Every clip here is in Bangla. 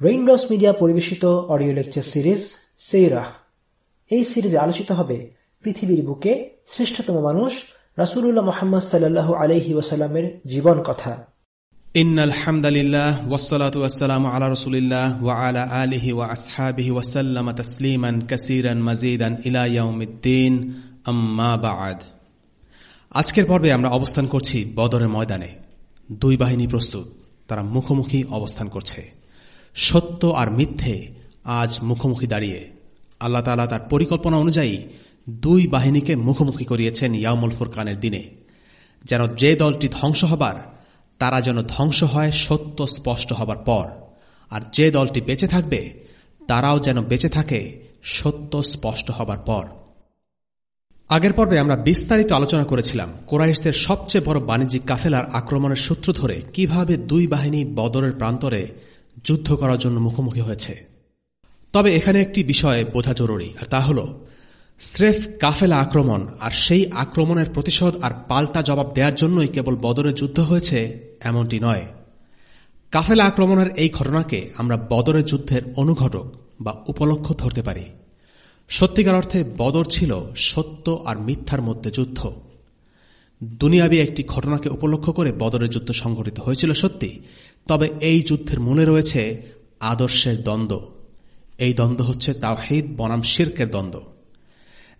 রেইনড্রপস মিডিয়া পরিবেশিত অডিও লেকচার সিরিজ সেইরাহ এই সিরিজে আলোচিত হবে পৃথিবীর বুকে শ্রেষ্ঠতম মানুষ রাসুলুল্লাহ মোহাম্মদ সাল্লাহ আলহি ওসাল্লামের জীবন কথা إن الحمد لله والصلاة والسلام على رسول الله وعلى آله وأصحابه وسلم تسليما كثيرا مزيدا إلى يوم الدين أما بعد আজকের পর্বে আমরা অবস্থান করছি বদরের ময়দানে দুই বাহিনী প্রস্তুত তারা মুখোমুখি অবস্থান করছে সত্য আর মিথ্যে আজ মুখোমুখি দাঁড়িয়ে। আল্লাহ তালা তার পরিকল্পনা অনুযায়ী দুই বাহিনীকে মুখোমুখি করিয়েছেন ইয়ামুল ফুরকানের দিনে। যেন যে দলটি ধ্বংস হবার, তারা যেন ধ্বংস হয় সত্য স্পষ্ট হবার পর। আর যে দলটি বেঁচে থাকবে, তারাও যেন বেঁচে থাকে সত্য স্পষ্ট হবার পর। আগের পর্বে আমরা বিস্তারিত আলোচনা করেছিলাম কোরাইশদের সবচেয়ে বড় বাণিজ্যিক কাফেলার আক্রমণের সূত্র ধরে কীভাবে দুই বাহিনী বদরের প্রান্তরে যুদ্ধ করার জন্য মুখোমুখি হয়েছে। তবে এখানে একটি বিষয় বোঝা জরুরি, আর তা হল, স্রেফ কাফেলা আক্রমণ আর সেই আক্রমণের প্রতিশোধ আর পাল্টা জবাব দেওয়ার জন্যই কেবল বদরের যুদ্ধ হয়েছে এমনটি নয়। কাফেলা আক্রমণের এই ঘটনাকে আমরা বদরের যুদ্ধের অনুঘটক বা উপলক্ষ ধরতে পারি। সত্যিকার অর্থে বদর ছিল সত্য আর মিথ্যার মধ্যে যুদ্ধ। দুনিয়াবি একটি ঘটনাকে উপলক্ষ করে বদরের যুদ্ধ সংঘটিত হয়েছিল সত্যি, তবে এই যুদ্ধের মনে রয়েছে আদর্শের দ্বন্দ্ব। এই দ্বন্দ্ব হচ্ছে তাওহিদ বনাম শির্কের দ্বন্দ্ব।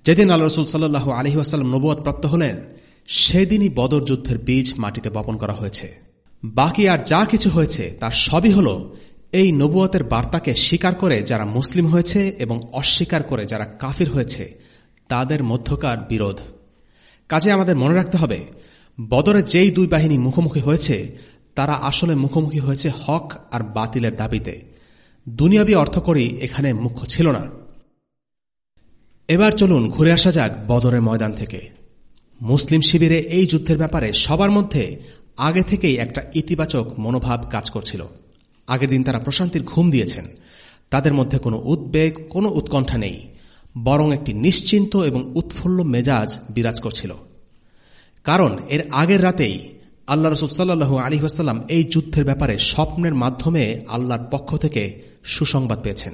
যেদিন আল্লাহ রসুল সাল্লাহ আলহি আসাল্লাম নবুয়াদ প্রাপ্ত হলেন, সেদিনই বদর যুদ্ধের বীজ মাটিতে বপন করা হয়েছে। বাকি আর যা কিছু হয়েছে, তার সবই হল এই নবুয়তের বার্তাকে স্বীকার করে যারা মুসলিম হয়েছে এবং অস্বীকার করে যারা কাফির হয়েছে, তাদের মধ্যকার বিরোধ। কাজে আমাদের মনে রাখতে হবে, বদরে যেই দুই বাহিনী মুখোমুখি হয়েছে, তারা আসলে মুখোমুখি হয়েছে হক আর বাতিলের দাবিতে। দুনিয়াবি অর্থকরী এখানে মুখ্য ছিল না। এবার চলুন ঘুরে আসা যাক বদরের ময়দান থেকে। মুসলিম শিবিরে এই যুদ্ধের ব্যাপারে সবার মধ্যে আগে থেকেই একটা ইতিবাচক মনোভাব কাজ করছিল। আগের দিন তারা প্রশান্তির ঘুম দিয়েছেন। তাদের মধ্যে কোনো উদ্বেগ, কোনো উৎকণ্ঠা নেই। বরং একটি নিশ্চিন্ত এবং উৎফুল্ল মেজাজ বিরাজ করছিল। কারণ এর আগের রাতেই আল্লাহ রসুল সাল্লু আলী আসাল্লাম এই যুদ্ধের ব্যাপারে স্বপ্নের মাধ্যমে আল্লাহর পক্ষ থেকে সুসংবাদ পেয়েছেন।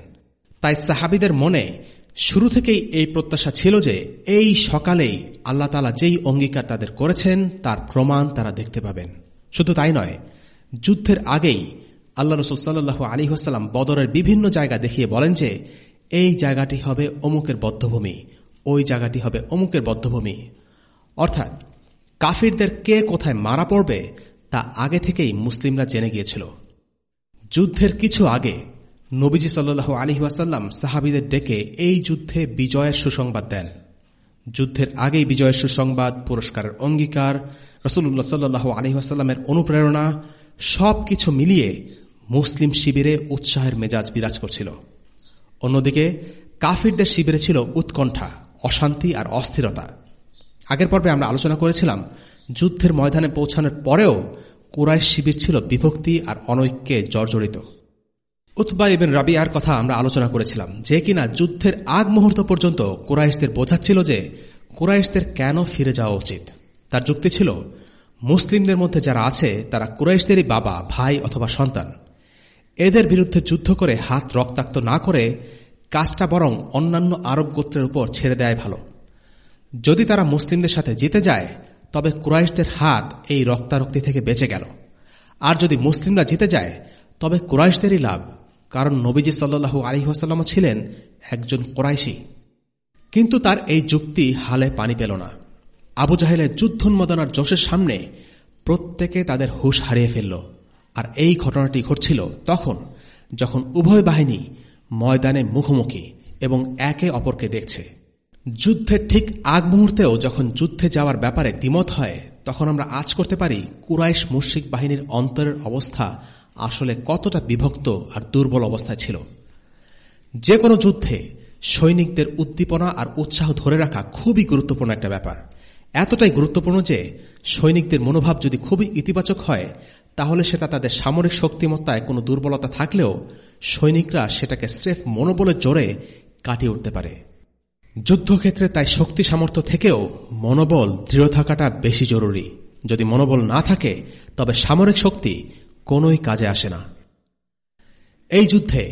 তাই সাহাবিদের মনে শুরু থেকেই এই প্রত্যাশা ছিল যে এই সকালেই আল্লাহ তালা যেই অঙ্গীকার তাদের করেছেন, তার প্রমাণ তারা দেখতে পাবেন। শুধু তাই নয়, যুদ্ধের আগেই আল্লাহ রসুল সাল্লু আলী হাসাল্লাম বদরের বিভিন্ন জায়গা দেখিয়ে বলেন যে এই জায়গাটি হবে অমুকের বদ্ধভূমি, ওই জায়গাটি হবে অমুকের বদ্ধভূমি। অর্থাৎ, কাফিরদের কে কোথায় মারা পড়বে, তা আগে থেকেই মুসলিমরা জেনে গিয়েছিল। যুদ্ধের কিছু আগে, নবীজি সাল্লু আলহি ওয়াসাল্লাম সাহাবিদের ডেকে এই যুদ্ধে বিজয়ের সুসংবাদ দেন। যুদ্ধের আগেই বিজয়ের সুসংবাদ, পুরস্কারের অঙ্গীকার রসুল্লাহ সাল্লু আলহিহাস্লামের অনুপ্রেরণা সব কিছু মিলিয়ে মুসলিম শিবিরে উৎসাহের মেজাজ বিরাজ করছিল। অন্যদিকে, কাফিরদের শিবিরে ছিল উৎকণ্ঠা, অশান্তি আর অস্থিরতা। আগের পর্বে আমরা আলোচনা করেছিলাম, যুদ্ধের ময়দানে পৌঁছানোর পরেও কুরাইশ শিবির ছিল বিভক্তি আর অনৈক্যে জর্জরিত। উৎবা ইবেন রাবিয়ার কথা আমরা আলোচনা করেছিলাম, যে কিনা যুদ্ধের আগ মুহূর্ত পর্যন্ত কুরাইশদের বোঝাচ্ছিল যে কুরাইশদের কেন ফিরে যাওয়া উচিত। তার যুক্তি ছিল, মুসলিমদের মধ্যে যারা আছে, তারা কুরাইশদেরই বাবা, ভাই অথবা সন্তান। এদের বিরুদ্ধে যুদ্ধ করে হাত রক্তাক্ত না করে কাজটা বরং অন্যান্য আরব গোত্রের উপর ছেড়ে দেয় ভালো। যদি তারা মুসলিমদের সাথে জিতে যায়, তবে কুরাইশদের হাত এই রক্তারক্তি থেকে বেঁচে গেল। আর যদি মুসলিমরা জিতে যায়, তবে কুরাইশদেরই লাভ, কারণ নবীজি সাল্লু আলিহাসাল্লাম ছিলেন একজন কোরাইশি। কিন্তু তার এই যুক্তি হালে পানি পেল না। আবু জাহেলের যুদ্ধোন্মাদনার জোশের সামনে প্রত্যেকে তাদের হুশ হারিয়ে ফেলল। আর এই ঘটনাটি ঘটছিল তখন, যখন উভয় বাহিনী ময়দানে মুখোমুখি এবং একে অপরকে দেখছে। যুদ্ধের ঠিক আগ মুহূর্তেও যখন যুদ্ধে যাওয়ার ব্যাপারে দ্বিমত হয়, তখন আমরা আজ করতে পারি কুরাইশ মুশ্রিক বাহিনীর অন্তরের অবস্থা আসলে কতটা বিভক্ত আর দুর্বল অবস্থায় ছিল। যে কোনো যুদ্ধে সৈনিকদের উদ্দীপনা আর উৎসাহ ধরে রাখা খুবই গুরুত্বপূর্ণ একটা ব্যাপার। এতটাই গুরুত্বপূর্ণ যে সৈনিকদের মনোভাব যদি খুবই ইতিবাচক হয় তাহলে সেটা তাদের সামরিক শক্তিমত্তায় কোনো দুর্বলতা থাকলেও সৈনিকরা সেটাকে স্রেফ মনোবলের জোরে কাটিয়ে উঠতে পারে। যুদ্ধক্ষেত্রে তাই শক্তি সামর্থ্য থেকেও মনোবল দৃঢ় থাকাটা বেশি জরুরি। যদি মনোবল না থাকে, তবে সামরিক শক্তি কোনোই কাজে আসে না। এই যুদ্ধে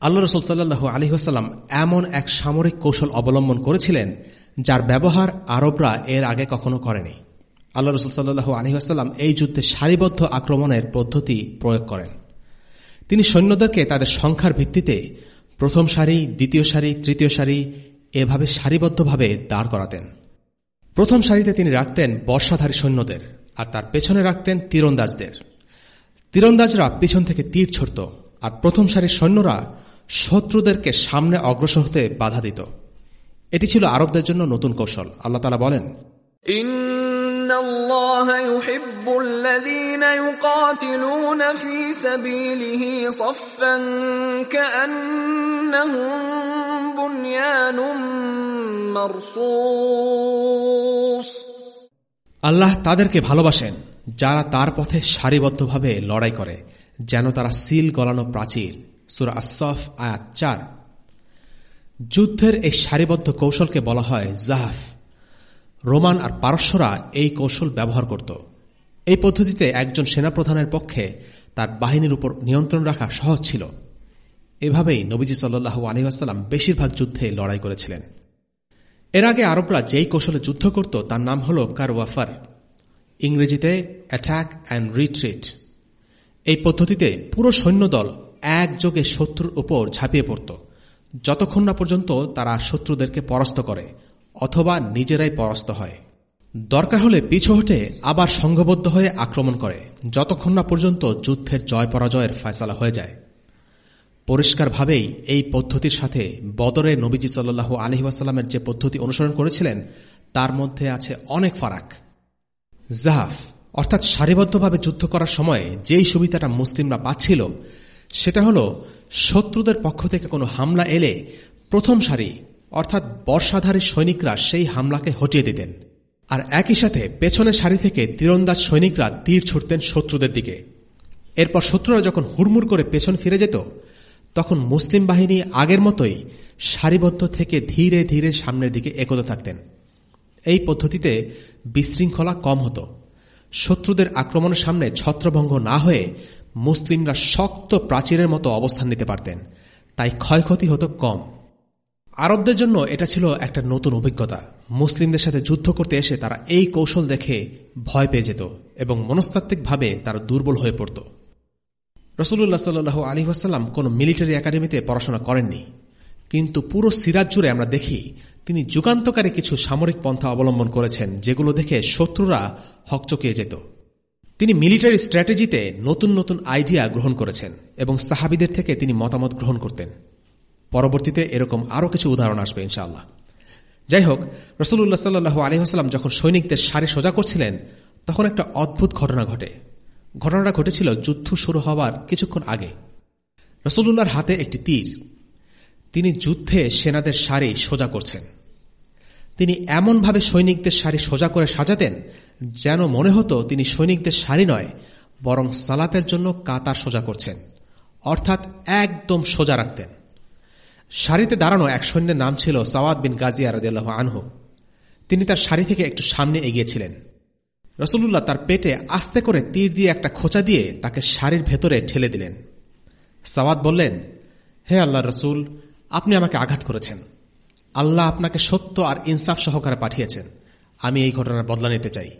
আল্লাহ রসুল সাল্লু আলহিহাস্লাম এমন এক সামরিক কৌশল অবলম্বন করেছিলেন, যার ব্যবহার আরবরা এর আগে কখনো করেনি। আল্লাহ রসুল সাল্লু আলহিহাস্লাম এই যুদ্ধে সারিবদ্ধ আক্রমণের পদ্ধতি প্রয়োগ করেন। তিনি সৈন্যদেরকে তাদের সংখ্যার ভিত্তিতে প্রথম সারি, দ্বিতীয় সারি, তৃতীয় সারি এভাবে সারিবদ্ধভাবে দাঁড় করাতেন। প্রথম সারিতে তিনি রাখতেন বর্ষাধারী সৈন্যদের আর তার পেছনে রাখতেন তীরন্দাজদের। তীরন্দাজরা পিছন থেকে তীর ছড়ত আর প্রথম সারির সৈন্যরা শত্রুদেরকে সামনে অগ্রসর হতে বাধা দিত। এটি ছিল আরবদের জন্য নতুন কৌশল। আল্লাহ তালা বলেন إن الله يحب الذين يقاتلون في سبيله صفا كأنهم بنيان مرصوص আল্লাহ তাদেরকে ভালোবাসেন যারা তার পথে সারিবদ্ধভাবে লড়াই করে যেন তারা সিল গলানো প্রাচীর সুরা আসফ আয়াত চার যুদ্ধের এই সারিবদ্ধ কৌশলকে বলা হয় জাহাফ রোমান আর পারস্যরা এই কৌশল ব্যবহার করত। এই পদ্ধতিতে একজন সেনাপ্রধানের পক্ষে তার বাহিনীর উপর নিয়ন্ত্রণ রাখা সহজ ছিল। এভাবেই নবীজি সাল্লু আলহিহাস্লাম বেশিরভাগ যুদ্ধে লড়াই করেছিলেন। এর আগে আরবরা যেই কৌশলে যুদ্ধ করত, তার নাম হল কারওয়াফার। ইংরেজিতে অ্যাটাক অ্যান্ড রিট্রিট। এই পদ্ধতিতে পুরো সৈন্যদল একযোগে শত্রুর উপর ঝাঁপিয়ে পড়ত। যতক্ষণ না পর্যন্ত তারা শত্রুদেরকে পরাস্ত করে অথবা নিজেরাই পরাস্ত হয়। দরকার হলে পিছু হটে আবার সংঘবদ্ধ হয়ে আক্রমণ করে, যতক্ষণ না পর্যন্ত যুদ্ধের জয় পরাজয়ের ফয়সালা হয়ে যায়। পরিষ্কারভাবেই এই পদ্ধতির সাথে বদরে নবীজি সাল্লু আলহিবাস্লামের যে পদ্ধতি অনুসরণ করেছিলেন, তার মধ্যে আছে অনেক ফারাক। জাহাফ, অর্থাৎ সারিবদ্ধভাবে যুদ্ধ করার সময় যেই সুবিধাটা মুসলিমরা পাচ্ছিল, সেটা হল শত্রুদের পক্ষ থেকে কোনো হামলা এলে প্রথম সারি অর্থাৎ বর্ষাধারী সৈনিকরা সেই হামলাকে হটিয়ে দিতেন। আর একই সাথে পেছনের সারি থেকে তীরন্দাজ সৈনিকরা তীর ছুটতেন শত্রুদের দিকে। এরপর শত্রুরা যখন হুড়মুড় করে পেছন ফিরে যেত, তখন মুসলিম বাহিনী আগের মতোই সারিবদ্ধ থেকে ধীরে ধীরে সামনের দিকে এগোতে থাকতেন। এই পদ্ধতিতে বিশৃঙ্খলা কম হতো। শত্রুদের আক্রমণের সামনে ছত্রভঙ্গ না হয়ে মুসলিমরা শক্ত প্রাচীরের মতো অবস্থান নিতে পারতেন। তাই ক্ষয়ক্ষতি হতো কম। আরবদের জন্য এটা ছিল একটা নতুন অভিজ্ঞতা। মুসলিমদের সাথে যুদ্ধ করতে এসে তারা এই কৌশল দেখে ভয় পেয়ে যেত এবং মনস্তাত্ত্বিকভাবে তারা দুর্বল হয়ে পড়ত। রসুল্লাহ সাল্লু আলী ওয়াসাল্লাম কোন মিলিটারি একাডেমিতে পড়াশোনা করেননি। কিন্তু পুরো সিরাজ জুড়ে আমরা দেখি তিনি যুগান্তকারী কিছু সামরিক পন্থা অবলম্বন করেছেন, যেগুলো দেখে শত্রুরা হকচকিয়ে যেত। তিনি মিলিটারি স্ট্র্যাটেজিতে নতুন নতুন আইডিয়া গ্রহণ করেছেন এবং সাহাবিদের থেকে তিনি মতামত গ্রহণ করতেন। পরবর্তীতে এরকম আরও কিছু উদাহরণ আসবে, ইনশাআল্লাহ। যাই হোক রসুল্লাহ সাল্লু আলহিহাস্লাম যখন সৈনিকদের সারি সোজা করছিলেন, তখন একটা অদ্ভুত ঘটনা ঘটে। ঘটনাটা ঘটেছিল যুদ্ধ শুরু হওয়ার কিছুক্ষণ আগে। রসুল্লাহর হাতে একটি তীর। তিনি যুদ্ধে সেনাদের সারি সোজা করছেন। তিনি এমনভাবে সৈনিকদের সারি সোজা করে সাজাতেন যেন মনে হতো তিনি সৈনিকদের সারি নয়, বরং সালাতের জন্য কাতার সোজা করছেন, অর্থাৎ একদম সোজা রাখতেন। সারিতে দাঁড়ানো এক সৈন্যের নাম ছিল সাওয়াদ বিন গাজিয়া রদিয়াল্লাহ আনহু। তিনি তার সারি থেকে একটু সামনে এগিয়েছিলেন। রসুল্লাহ তার পেটে আস্তে করে তীর দিয়ে একটা খোঁচা দিয়ে তাকে শাড়ির ভেতরে ঠেলে দিলেন। সাওয়াদ বললেন, হে আল্লাহ রসুল, আপনি আমাকে আঘাত করেছেন। আল্লাহ আপনাকে সত্য আর ইনসাফ সহকারে পাঠিয়েছেন। আমি এই ঘটনার বদলা নিতে চাই।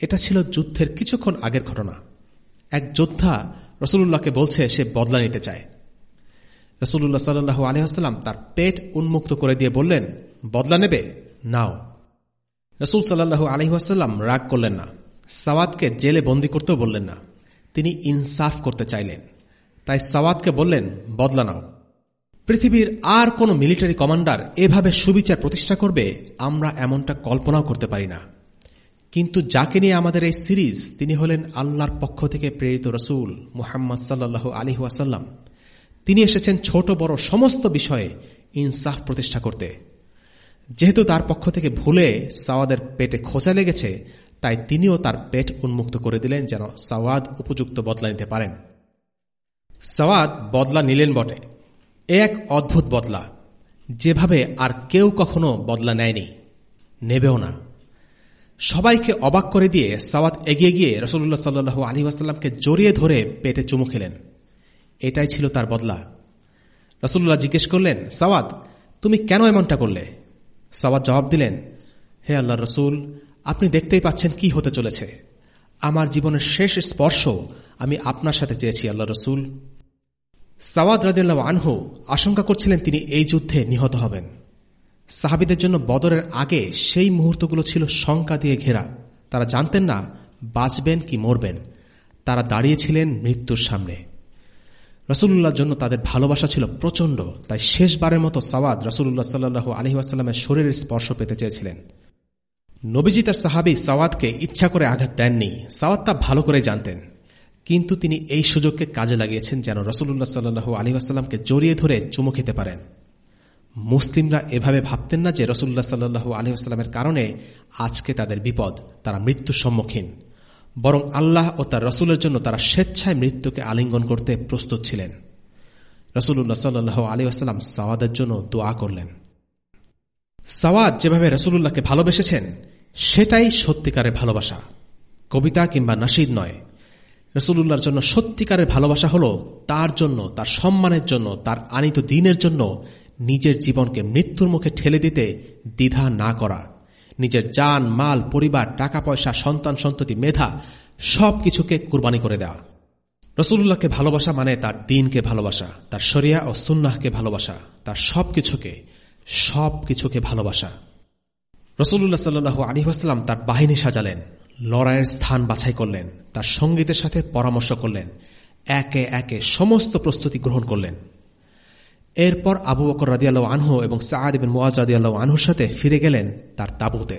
এটা ছিল যুদ্ধের কিছুক্ষণ আগের ঘটনা। এক যোদ্ধা রসুল্লাহকে বলছে, সে বদলা নিতে চায়। রসুল্লাহ সাল্লু আলহাম তার পেট উন্মুক্ত করে দিয়ে বললেন, বদলা নেবে, নাও। রসুল সাল্লাহু আলহিহাস্লাম রাগ করলেন না, সাওয়াদকে জেলে বন্দি করতেও বললেন না, তিনি ইনসাফ করতে চাইলেন। তাই সাওয়াদকে বললেন, বদলা নাও। পৃথিবীর আর কোন মিলিটারি কমান্ডার এভাবে সুবিচার প্রতিষ্ঠা করবে, আমরা এমনটা কল্পনাও করতে পারি না। কিন্তু যাকে নিয়ে আমাদের এই সিরিজ, তিনি হলেন আল্লাহর পক্ষ থেকে প্রেরিত রসুল মুহাম্মদ সাল্লাহ আলী ওয়াসাল্লাম। তিনি এসেছেন ছোট, বড় সমস্ত বিষয়ে ইনসাফ প্রতিষ্ঠা করতে। যেহেতু তার পক্ষ থেকে ভুলে সাওয়াদের পেটে খোঁচা লেগেছে, তাই তিনিও তার পেট উন্মুক্ত করে দিলেন যেন সাওয়াদ উপযুক্ত বদলা নিতে পারেন। সাওয়াদ বদলা নিলেন বটে। এ এক অদ্ভুত বদলা, যেভাবে আর কেউ কখনো বদলা নেয়নি। নেবেও না। সবাইকে অবাক করে দিয়ে সাওয়াত এগিয়ে গিয়ে রসুল্লাহ সাল্লু আলী ওয়াসাল্লামকে জড়িয়ে ধরে পেটে চুমু খেলেন। এটাই ছিল তার বদলা। রসুল্লাহ জিজ্ঞেস করলেন, সাওয়াদ, তুমি কেন এমনটা করলে? সাওয়াদ জবাব দিলেন, হে আল্লাহ রসুল, আপনি দেখতেই পাচ্ছেন কি হতে চলেছে। আমার জীবনের শেষ স্পর্শ আমি আপনার সাথে চেয়েছি আল্লাহ রসুল। সাওয়াদ রাদিল্লাহ আনহু আশঙ্কা করছিলেন তিনি এই যুদ্ধে নিহত হবেন। সাহাবিদের জন্য বদরের আগে সেই মুহূর্তগুলো ছিল শঙ্কা দিয়ে ঘেরা। তারা জানতেন না, বাঁচবেন কি মরবেন। তারা দাঁড়িয়েছিলেন মৃত্যুর সামনে। রসুল্লাহর জন্য তাদের ভালোবাসা ছিল প্রচণ্ড, তাই শেষবারের মতো সাওয়াদ রসুল্লাহ সাল্লু আলহিহাস্লামের শরীরের স্পর্শ পেতে চেয়েছিলেন। নবীজি তার সাহাবি সাওয়াদকে ইচ্ছা করে আঘাত দেননি, সাওয়াদ তা ভালো করে জানতেন। কিন্তু তিনি এই সুযোগকে কাজে লাগিয়েছেন যেন রসুল্লাহ সাল্লু আলহিহাস্লামকে জড়িয়ে ধরে চুমু খেতে পারেন। মুসলিমরা এভাবে ভাবতেন না যে রসুল্লাহ সাল্লু আলহিহাস্লামের কারণে আজকে তাদের বিপদ, তারা মৃত্যুর সম্মুখীন। বরং আল্লাহ ও তার রসুলের জন্য তারা স্বেচ্ছায় মৃত্যুকে আলিঙ্গন করতে প্রস্তুত ছিলেন। রসুল্লাহ সাল্লাহ আলী আসালাম সাওয়াদের জন্য দোয়া করলেন। সাওয়াদ যেভাবে রসুল্লাহকে ভালোবেসেছেন, সেটাই সত্যিকারের ভালোবাসা। কবিতা কিংবা নাসিদ নয়। রসুল্লাহর জন্য সত্যিকারের ভালোবাসা হল তার জন্য, তার সম্মানের জন্য, তার আনিত দিনের জন্য নিজের জীবনকে মৃত্যুর মুখে ঠেলে দিতে দ্বিধা না করা। নিজের যান মাল, পরিবার, টাকা, পয়সা, সন্তান, সন্ততি, মেধা সব কিছুকে কুরবানি করে দেওয়া রসুল্লাহকে ভালোবাসা মানে তার দিনকে ভালোবাসা, তার শরিয়া ও সুন্নাহকে ভালোবাসা, তার সব কিছুকে সব কিছুকে ভালোবাসা রসুল্লাহ সাল্লু আলিহাস্লাম তার বাহিনী সাজালেন, লড়াইয়ের স্থান বাছাই করলেন, তার সঙ্গীতের সাথে পরামর্শ করলেন, একে একে সমস্ত প্রস্তুতি গ্রহণ করলেন। এরপর আবু বকর রাদিয়াল্লাহ আনহু এবং সাদ বিন মোয়াজ রাদিয়াল্লাহ আনহুর সাথে ফিরে গেলেন তার তাবুতে।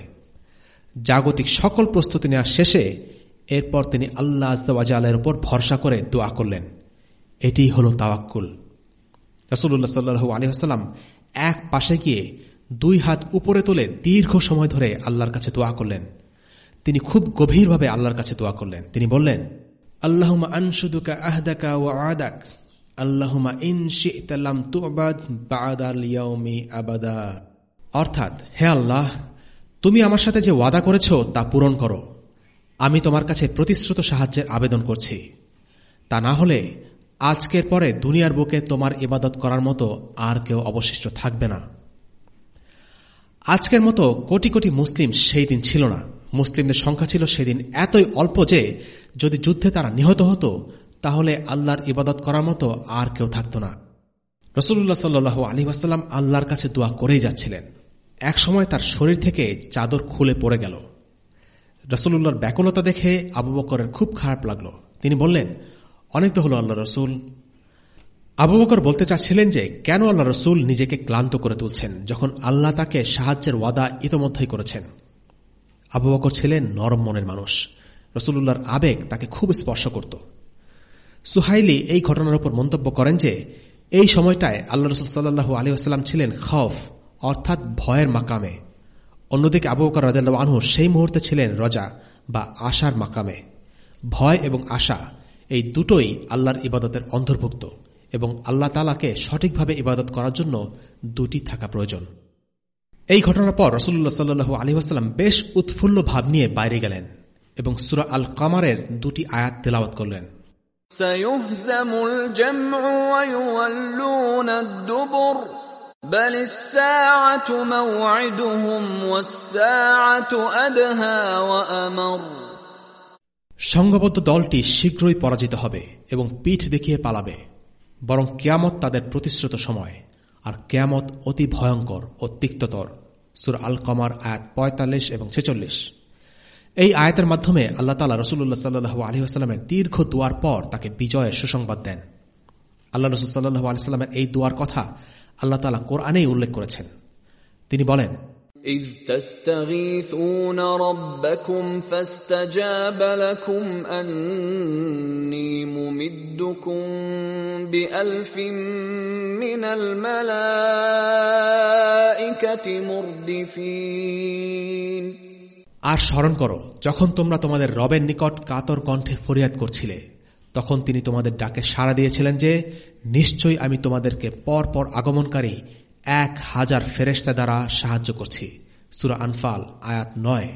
জাগতিক সকল প্রস্তুতি নেওয়ার শেষে এরপর তিনি আল্লাহ আজদাওয়াজালের উপর ভরসা করে দোয়া করলেন। এটি হল তাওয়াক্কুল। রসুল্লাহ সাল্লু আলহাম এক পাশে গিয়ে দুই হাত উপরে তোলে দীর্ঘ সময় ধরে আল্লাহর কাছে দোয়া করলেন। তিনি খুব গভীরভাবে আল্লাহর কাছে দোয়া করলেন। তিনি বললেন আল্লাহমা আনসুদুকা আহদাকা ও আদাক। আল্লাহমা অর্থাৎ, হে আল্লাহ, তুমি আমার সাথে যে ওয়াদা করেছ তা পূরণ করো। আমি তোমার কাছে প্রতিশ্রুত সাহায্যের আবেদন করছি। তা না হলে আজকের পরে দুনিয়ার বুকে তোমার ইবাদত করার মতো আর কেউ অবশিষ্ট থাকবে না। আজকের মতো কোটি কোটি মুসলিম সেই দিন ছিল না। মুসলিমদের সংখ্যা ছিল সেদিন এতই অল্প যে, যদি যুদ্ধে তারা নিহত হতো তাহলে আল্লাহর ইবাদত করার মতো আর কেউ থাকত না। রসুল্লাহ সাল্লু আলী আসাল্লাম আল্লাহর কাছে দোয়া করেই যাচ্ছিলেন। এক সময় তার শরীর থেকে চাদর খুলে পড়ে গেল। রসুল্লাহর ব্যাকুলতা দেখে আবু বকরের খুব খারাপ লাগল। তিনি বললেন, অনেক তো হল আল্লাহ রসুল। আবু বকর বলতে চাচ্ছিলেন যে, কেন আল্লাহ রসুল নিজেকে ক্লান্ত করে তুলছেন, যখন আল্লাহ তাকে সাহায্যের ওয়াদা ইতোমধ্যেই করেছেন? আবু বকর ছিলেন নরম মনের মানুষ। রসুল্লাহর আবেগ তাকে খুব স্পর্শ করত। সুহাইলি এই ঘটনার উপর মন্তব্য করেন যে, এই সময়টায় আল্লাহ রসুল সাল্লাহ আলী আসসালাম ছিলেন খফ অর্থাৎ ভয়ের মাকামে। অন্যদিকে আবু বকর রাজাল্লাহ আনহু সেই মুহূর্তে ছিলেন রজা বা আশার মাকামে। ভয় এবং আশা এই দুটোই আল্লাহর ইবাদতের অন্তর্ভুক্ত এবং আল্লাহ তালাকে সঠিকভাবে ইবাদত করার জন্য দুটি থাকা প্রয়োজন। এই ঘটনার পর রসুল্লাহ সাল্লু আলী আসাল্লাম বেশ উৎফুল্ল ভাব নিয়ে বাইরে গেলেন এবং সুরা আল কামারের দুটি আয়াত তেলাওয়াত করলেন। سيهزم الجمع ويولون الدبر بل الساعة موعدهم والساعة أدهى وأمر সংঘবদ্ধ দলটি শীঘ্রই পরাজিত হবে এবং পিঠ দেখিয়ে পালাবে বরং কেয়ামত তাদের প্রতিশ্রুত সময় আর কেয়ামত অতি ভয়ঙ্কর ও তিক্ততর সুর আল কমার আয়াত পঁয়তাল্লিশ এবং ছেচল্লিশ এই আয়াতের মাধ্যমে আল্লাহ তালা রসুল্লাহ সাল্লু আলহিহাস্লামের দীর্ঘ দুয়ার পর তাকে বিজয়ের সুসংবাদ দেন আল্লাহ রসুল সাল্লু আলিয়াল্লামের এই দুয়ার কথা আল্লাহ তালা কোরআনেই উল্লেখ করেছেন তিনি বলেন إذ تستغيثون ربكم فاستجاب لكم أني ممدكم بألف من الملائكة مردفين আর স্মরণ করো, যখন তোমরা তোমাদের রবের নিকট কাতর কণ্ঠে ফরিয়াদ করছিলে, তখন তিনি তোমাদের ডাকে সাড়া দিয়েছিলেন যে, নিশ্চয়ই আমি তোমাদেরকে পর পর আগমনকারী এক হাজার ফেরেস্তা দ্বারা সাহায্য করছি। সুরা আনফাল, আয়াত নয়।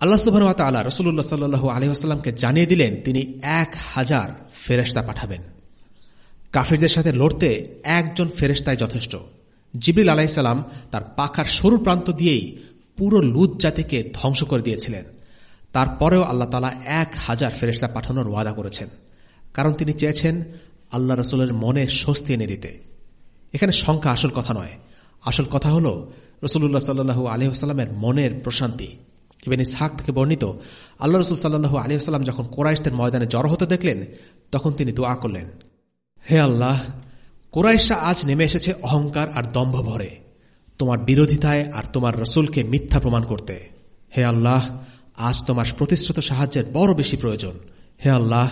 আল্লাহ সুবাহ তালা রসুল্লাহ সাল্লু আলহিহাস্লামকে জানিয়ে দিলেন, তিনি এক হাজার ফেরেস্তা পাঠাবেন। কাফিরদের সাথে লড়তে একজন ফেরেস্তায় যথেষ্ট। জিবিল আলাইসাল্লাম তার পাখার সরু প্রান্ত দিয়েই পুরো লুত জাতিকে ধ্বংস করে দিয়েছিলেন। তারপরেও আল্লাহ তালা এক হাজার ফেরেস্তা পাঠানোর ওয়াদা করেছেন। কারণ তিনি চেয়েছেন আল্লাহ রসুলের মনে স্বস্তি এনে দিতে। এখানে সংখ্যা আসল কথা নয়। আসল কথা হল রসুল্লাহ সাল্লু আলহিহাস্লামের মনের প্রশান্তি। ইবেন ইসহাক থেকে বর্ণিত, আল্লাহ রসুল সাল্লু আলহিহাস্লাম যখন কোরাইশদের ময়দানে জড়ো হতে দেখলেন, তখন তিনি দোয়া করলেন, হে আল্লাহ কোরাইশা আজ নেমে এসেছে অহংকার আর দম্ভ ভরে। তোমার বিরোধিতায় আর তোমার রসুলকে মিথ্যা প্রমাণ করতে। হে আল্লাহ, আজ তোমার প্রতিশ্রুত সাহায্যের বড় বেশি প্রয়োজন। হে আল্লাহ,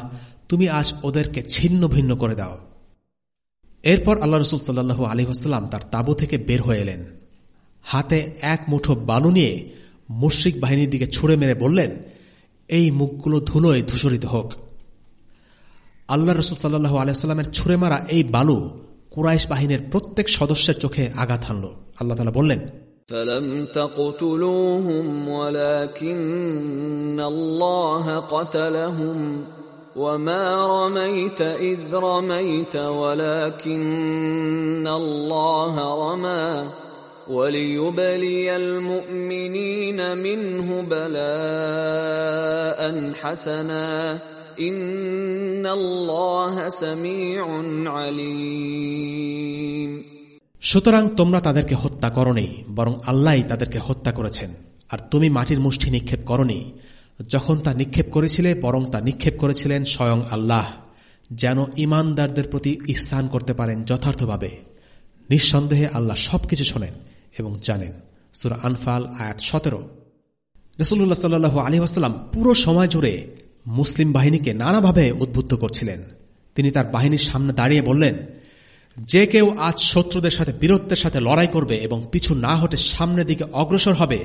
তুমি আজ ওদেরকে ছিন্ন ভিন্ন করে দাও। এরপর আল্লাহ রসুল সাল্লু আলহিহাস্লাম তার তাঁবু থেকে বের হয়ে এলেন। হাতে এক মুঠো বালু নিয়ে মুশ্রিক বাহিনীর দিকে ছুড়ে মেরে বললেন, এই মুখগুলো ধুলোয় ধূসরিত হোক। আল্লাহ রসুল সাল্লু আলাইস্লামের ছুড়ে মারা এই বালু কুরাইশ বাহিনীর প্রত্যেক সদস্যের চোখে আঘাত হানল। আল্লাহ তালা বললেন فلم تقتلوهم ولكن الله قتلهم وما رميت إذ رميت ولكن الله رمى وليبلي المؤمنين منه بلاء حسنا إن الله سميع عليم সুতরাং তোমরা তাদেরকে হত্যা করনি, বরং আল্লাহ তাদেরকে হত্যা করেছেন। আর তুমি মাটির মুষ্টি নিক্ষেপ করনি। যখন তা নিক্ষেপ করেছিলে, বরং তা নিক্ষেপ করেছিলেন স্বয়ং আল্লাহ, যেন ইমানদারদের প্রতি ইস্তান করতে পারেন যথার্থভাবে। নিঃসন্দেহে আল্লাহ সবকিছু শোনেন এবং জানেন। সুরা আনফাল, আয়াত সতেরো। রসুল্লাহ সাল্লু আলী পুরো সময় জুড়ে মুসলিম বাহিনীকে নানাভাবে উদ্বুদ্ধ করছিলেন। তিনি তার বাহিনীর সামনে দাঁড়িয়ে বললেন যে কেউ আজ শত্রুদের সাথে, বীরত্বের সাথে লড়াই করবে এবং পিছু না হটে সামনের দিকে অগ্রসর হবে,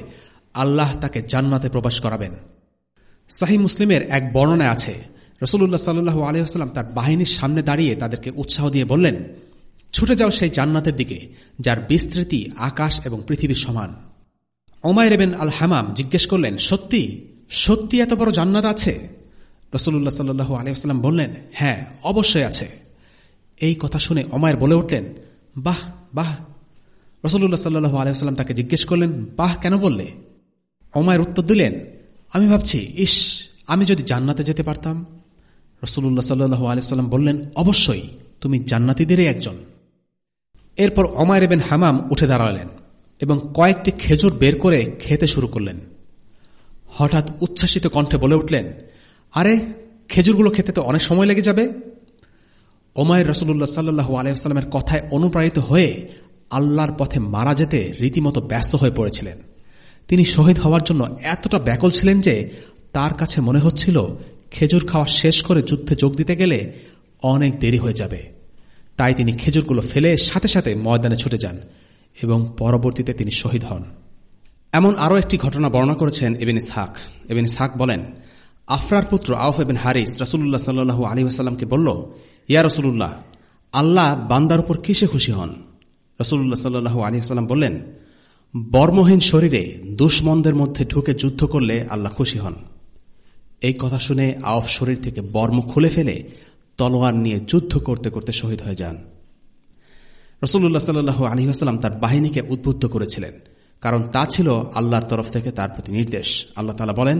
আল্লাহ তাকে জান্নাতে প্রবেশ করাবেন। সাহি মুসলিমের এক বর্ণনা আছে রসুল্লাহ সাল্লু আলহাম তার বাহিনীর সামনে দাঁড়িয়ে তাদেরকে উৎসাহ দিয়ে বললেন, ছুটে যাও সেই জান্নাতের দিকে, যার বিস্তৃতি আকাশ এবং পৃথিবীর সমান। ওমায় রেবেন আল হামাম জিজ্ঞেস করলেন, সত্যি? সত্যি এত বড় জান্নাত আছে? রসুল্লাহ সাল্লু আলিয়াস্লাম বললেন হ্যাঁ অবশ্যই আছে। এই কথা শুনে অমায়ের বলে উঠলেন, বাহ বাহ। রসুল্লাহ সাল্লু আলিয়াস্লাম তাকে জিজ্ঞেস করলেন, বাহ কেন বললে? অমায়ের উত্তর দিলেন, আমি ভাবছি, ইস, আমি যদি জান্নাতে যেতে পারতাম? রসুল্লাহ সাল্লু আলিয়াল্লাম বললেন, অবশ্যই, তুমি জান্নাতিদেরই একজন। এরপর অমায়ের বেন হামাম উঠে দাঁড়ালেন এবং কয়েকটি খেজুর বের করে খেতে শুরু করলেন। হঠাৎ উচ্ছ্বাসিত কণ্ঠে বলে উঠলেন, আরে, খেজুরগুলো খেতে তো অনেক সময় লেগে যাবে। ওমায়ের রসুল্লাহ সাল্লু আলাইস্লামের কথায় অনুপ্রাণিত হয়ে আল্লাহর পথে মারা যেতে রীতিমতো ব্যস্ত হয়ে পড়েছিলেন। তিনি শহীদ হওয়ার জন্য এতটা ব্যাকল ছিলেন যে তার কাছে মনে হচ্ছিল, খেজুর খাওয়া শেষ করে যুদ্ধে যোগ দিতে গেলে অনেক দেরি হয়ে যাবে। তাই তিনি খেজুরগুলো ফেলে সাথে সাথে ময়দানে ছুটে যান এবং পরবর্তীতে তিনি শহীদ হন। এমন আরও একটি ঘটনা বর্ণনা করেছেন এবেন ইসহাক। এবেন ইসহাক বলেন, আফরার পুত্র আউফ এবেন হারিস রসুল্লাহ সাল্লু আলী আসাল্লামকে বলল ইয়া রসুল্লাহ আল্লাহ বান্দার উপর কিসে খুশি হন? রসুল্লাহ সাল্লু আলী আসাল্লাম বললেন, বর্মহীন শরীরে দুশ্মনদের মধ্যে ঢুকে যুদ্ধ করলে আল্লাহ খুশি হন। এই কথা শুনে আউফ শরীর থেকে বর্ম খুলে ফেলে তলোয়ার নিয়ে যুদ্ধ করতে করতে শহীদ হয়ে যান। রসুল্লাহ সাল্লু আলী আসাল্লাম তার বাহিনীকে উদ্বুদ্ধ করেছিলেন, কারণ তা ছিল আল্লাহর তরফ থেকে তার প্রতি নির্দেশ। আল্লাহ তালা বলেন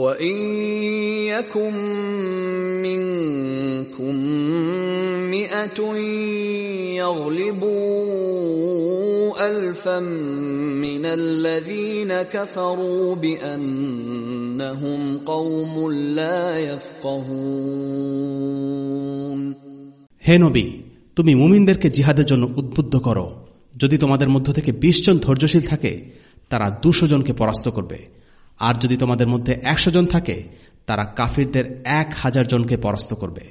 وان يكن منكم مئه يغلبوا الفا من الذين كفروا بانهم قوم لا يفقهون হে নবী তুমি মুমিনদেরকে জিহাদের জন্য উদ্বুদ্ধ করো যদি তোমাদের মধ্য থেকে বিশ জন ধৈর্যশীল থাকে তারা দুশো জনকে পরাস্ত করবে আর যদি তোমাদের মধ্যে একশো জন থাকে, তারা কাফিরদের এক হাজার জনকে পরাস্ত করবে।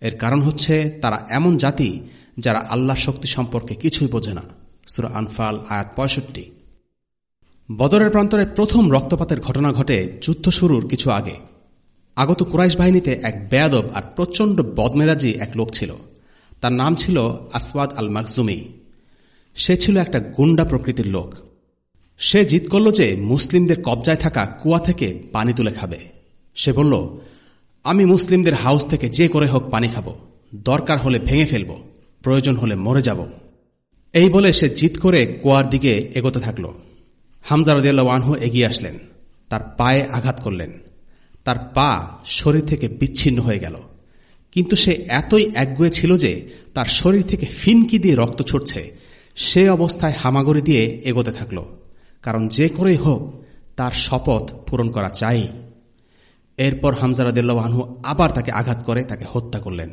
এর কারণ হচ্ছে, তারা এমন জাতি যারা আল্লাহ শক্তি সম্পর্কে কিছুই বোঝে না। সুরা আনফাল, আয়াত পঁয়ষট্টি। বদরের প্রান্তরে প্রথম রক্তপাতের ঘটনা ঘটে যুদ্ধ শুরুর কিছু আগে। আগত কুরাইশ বাহিনীতে এক বেয়াদব আর প্রচণ্ড বদমেজাজি এক লোক ছিল। তার নাম ছিল আসওয়াদ আল মাকজুমি সে ছিল একটা গুন্ডা প্রকৃতির লোক। সে জিত করল যে মুসলিমদের কবজায় থাকা কুয়া থেকে পানি তুলে খাবে। সে বলল, আমি মুসলিমদের হাউস থেকে যে করে হোক পানি খাব। দরকার হলে ভেঙে ফেলব, প্রয়োজন হলে মরে যাব। এই বলে সে জিত করে কুয়ার দিকে এগোতে থাকল। হামজা রদিয়াল্লাহ আনহু এগিয়ে আসলেন, তার পায়ে আঘাত করলেন। তার পা শরীর থেকে বিচ্ছিন্ন হয়ে গেল। কিন্তু সে এতই একগুয়ে ছিল যে তার শরীর থেকে ফিনকি দিয়ে রক্ত ছুটছে। সে অবস্থায় হামাগুড়ি দিয়ে এগোতে থাকল। কারণ যে করেই হোক, তার শপথ পূরণ করা চাই। এরপর হামজারাদিল্লাহ আনহু আবার তাকে আঘাত করে, তাকে হত্যা করলেন।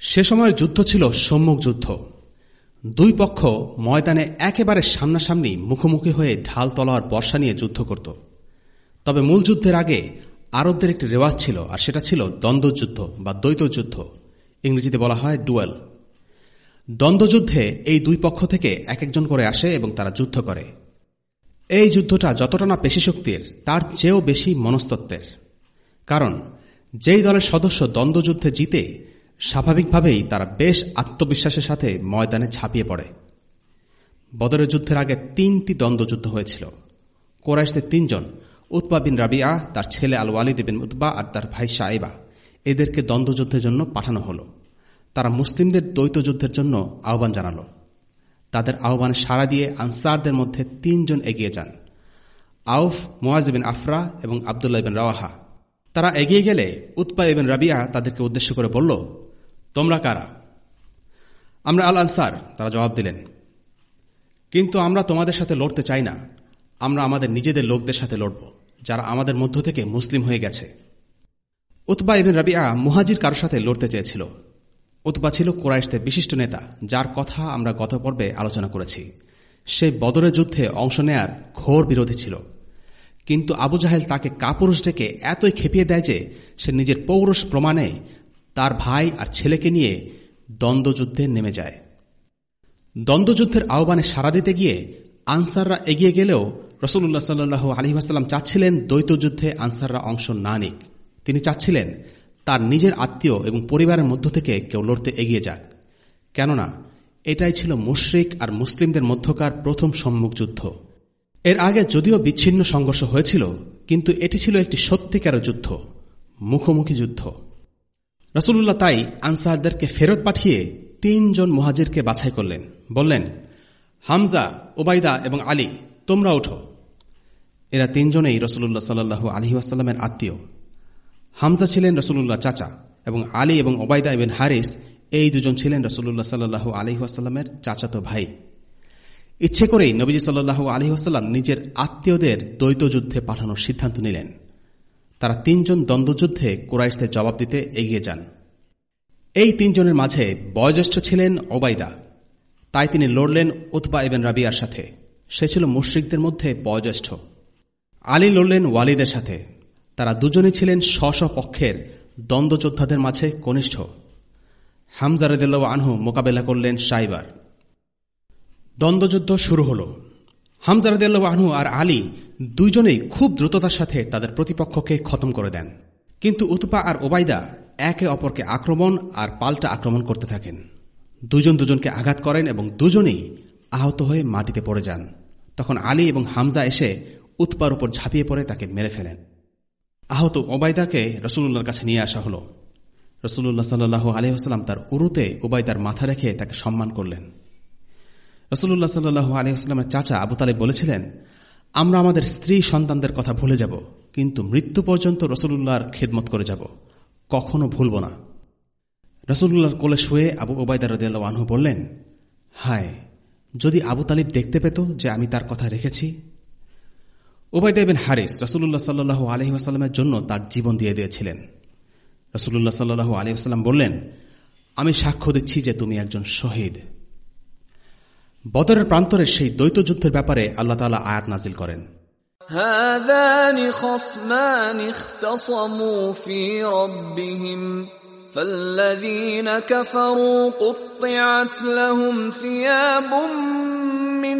সে সময়ের যুদ্ধ ছিল সম্মুখ যুদ্ধ। দুই পক্ষ ময়দানে একেবারে সামনাসামনি মুখোমুখি হয়ে ঢাল তলোয়ার বর্ষা নিয়ে যুদ্ধ করত। তবে মূল যুদ্ধের আগে আরবদের একটি রেওয়াজ ছিল, আর সেটা ছিল দ্বন্দ্বযুদ্ধ বা দ্বৈত যুদ্ধ ইংরেজিতে বলা হয় ডুয়েল। দ্বন্দ্বযুদ্ধে এই দুই পক্ষ থেকে এক একজন করে আসে এবং তারা যুদ্ধ করে। এই যুদ্ধটা যতটা না পেশি শক্তির, তার চেয়েও বেশি মনস্তত্ত্বের। কারণ, যেই দলের সদস্য দ্বন্দ্বযুদ্ধে জিতে, স্বাভাবিকভাবেই তারা বেশ আত্মবিশ্বাসের সাথে ময়দানে ঝাঁপিয়ে পড়ে। বদরের যুদ্ধের আগে তিনটি দ্বন্দ্বযুদ্ধ হয়েছিল। কোরাইশদের তিনজন উৎপা বিন রাবিয়া, তার ছেলে আল ওয়ালিদ বিন উতবা আর তার ভাই সাইবা এদেরকে দ্বন্দ্বযুদ্ধের জন্য পাঠানো হল। তারা মুসলিমদের দ্বৈত যুদ্ধের জন্য আহ্বান জানাল। তাদের আহ্বান সাড়া দিয়ে আনসারদের মধ্যে তিনজন এগিয়ে যান। আউফ মোয়াজ বিন আফরা এবং আবদুল্লাহ বিন রাওয়াহা। তারা এগিয়ে গেলে উৎপা এবং রাবিয়া তাদেরকে উদ্দেশ্য করে বলল, তোমরা কারা? আমরা আল আনসার তারা জবাব দিলেন। কিন্তু আমরা তোমাদের সাথে লড়তে চাই না। আমরা আমাদের নিজেদের লোকদের সাথে লড়ব, যারা আমাদের মধ্য থেকে মুসলিম হয়ে গেছে। উতবা ইবিন রাবিয়া মুহাজির কারোর সাথে লড়তে চেয়েছিল। উতবা ছিল কোরাইশদের বিশিষ্ট নেতা, যার কথা আমরা গত পর্বে আলোচনা করেছি। সে বদরের যুদ্ধে অংশ নেয়ার ঘোর বিরোধী ছিল। কিন্তু আবু জাহেল তাকে কাপুরুষ ডেকে এতই খেপিয়ে দেয় যে, সে নিজের পৌরুষ প্রমাণে তার ভাই আর ছেলেকে নিয়ে দ্বন্দ্বযুদ্ধে নেমে যায়। দ্বন্দ্বযুদ্ধের আহ্বানে সাড়া দিতে গিয়ে আনসাররা এগিয়ে গেলেও রসুল্লাহ সাল্লু আলী আসাল্লাম চাচ্ছিলেন দ্বৈত যুদ্ধে আনসাররা অংশ না নিক। তিনি চাচ্ছিলেন তার নিজের আত্মীয় এবং পরিবারের মধ্য থেকে কেউ লড়তে এগিয়ে যাক। কেননা, এটাই ছিল মুশরিক আর মুসলিমদের মধ্যকার প্রথম সম্মুখ যুদ্ধ। এর আগে যদিও বিচ্ছিন্ন সংঘর্ষ হয়েছিল, কিন্তু এটি ছিল একটি সত্যিকার যুদ্ধ, মুখোমুখি যুদ্ধ। রসুল্লাহ তাই আনসারদেরকে ফেরত পাঠিয়ে তিনজন মহাজিরকে বাছাই করলেন। বললেন, হামজা ওবায়দা এবং আলী, তোমরা ওঠো। এরা তিনজনেই রসুল্লাহ সাল্লু আলহি আসাল্লামের আত্মীয়। হামজা ছিলেন রসুল্লাহ চাচা এবং আলী এবং ওবায়দা এবং হারিস এই দুজন ছিলেন রসুল্লাহ সাল্লু আলহি আসাল্লামের চাচাতো ভাই। ইচ্ছে করেই নবীজি সাল্লু আলহি আসাল্লাম নিজের আত্মীয়দের দ্বৈত যুদ্ধে পাঠানোর সিদ্ধান্ত নিলেন। তারা তিনজন দ্বন্দ্বযুদ্ধে কুরাইশদের জবাব দিতে এগিয়ে যান। এই তিনজনের মাঝে বয়োজ্যেষ্ঠ ছিলেন ওবায়দা। তাই তিনি লড়লেন উতবা এবেন রাবিয়ার সাথে। সে ছিল মুশ্রিকদের মধ্যে বয়োজ্যেষ্ঠ। আলী লড়লেন ওয়ালিদের সাথে। তারা দুজনই ছিলেন স্ব পক্ষের দ্বন্দ্বযোদ্ধাদের মাঝে কনিষ্ঠ। হামজারদুল্লা আনহু মোকাবেলা করলেন সাইবার। দ্বন্দ্বযুদ্ধ শুরু হল। হামজারদুল্লা আনহু আর আলী দুইজনেই খুব দ্রুততার সাথে তাদের প্রতিপক্ষকে খতম করে দেন। কিন্তু উতপা আর ওবায়দা একে অপরকে আক্রমণ আর পাল্টা আক্রমণ করতে থাকেন। দুজন দুজনকে আঘাত করেন এবং দুজনেই আহত হয়ে মাটিতে পড়ে যান। তখন আলী এবং হামজা এসে উৎপার উপর ঝাঁপিয়ে পড়ে তাকে মেরে ফেলেন। আহত ওবায়দাকে রসুল্লাহর কাছে নিয়ে আসা হল। রসুল্লাহ সাল্লাহ আলহিহাস্লাম তার উরুতে ওবায়দার মাথা রেখে তাকে সম্মান করলেন। রসুল্লাহ সাল্লু আলহিহাস্লামের চাচা আবু তালেব বলেছিলেন, আমরা আমাদের স্ত্রী সন্তানদের কথা ভুলে যাব, কিন্তু মৃত্যু পর্যন্ত রসুল্লাহর খেদমত করে যাব। কখনো ভুলব না। রসুল্লাহর কোলে শুয়ে আবু ওবায়দা রদিয়াল্লাহ আনহু বললেন, হায়, যদি আবু তালিব দেখতে পেত যে আমি তার কথা রেখেছি ওবায়দা বিন হারিস রসুল্লাহ সাল্লু আলহি আসাল্লামের জন্য তার জীবন দিয়ে দিয়েছিলেন রসুল্লাহ সাল্লু আলহি আসাল্লাম বললেন আমি সাক্ষ্য দিচ্ছি যে তুমি একজন শহীদ বদরের প্রান্তরে সেই দ্বৈত যুদ্ধের ব্যাপারে আল্লাহ তালা আয়াত নাজিল করেন هذان خصمان اختصموا في ربهم فالذين كفروا قطعت لهم ثياب من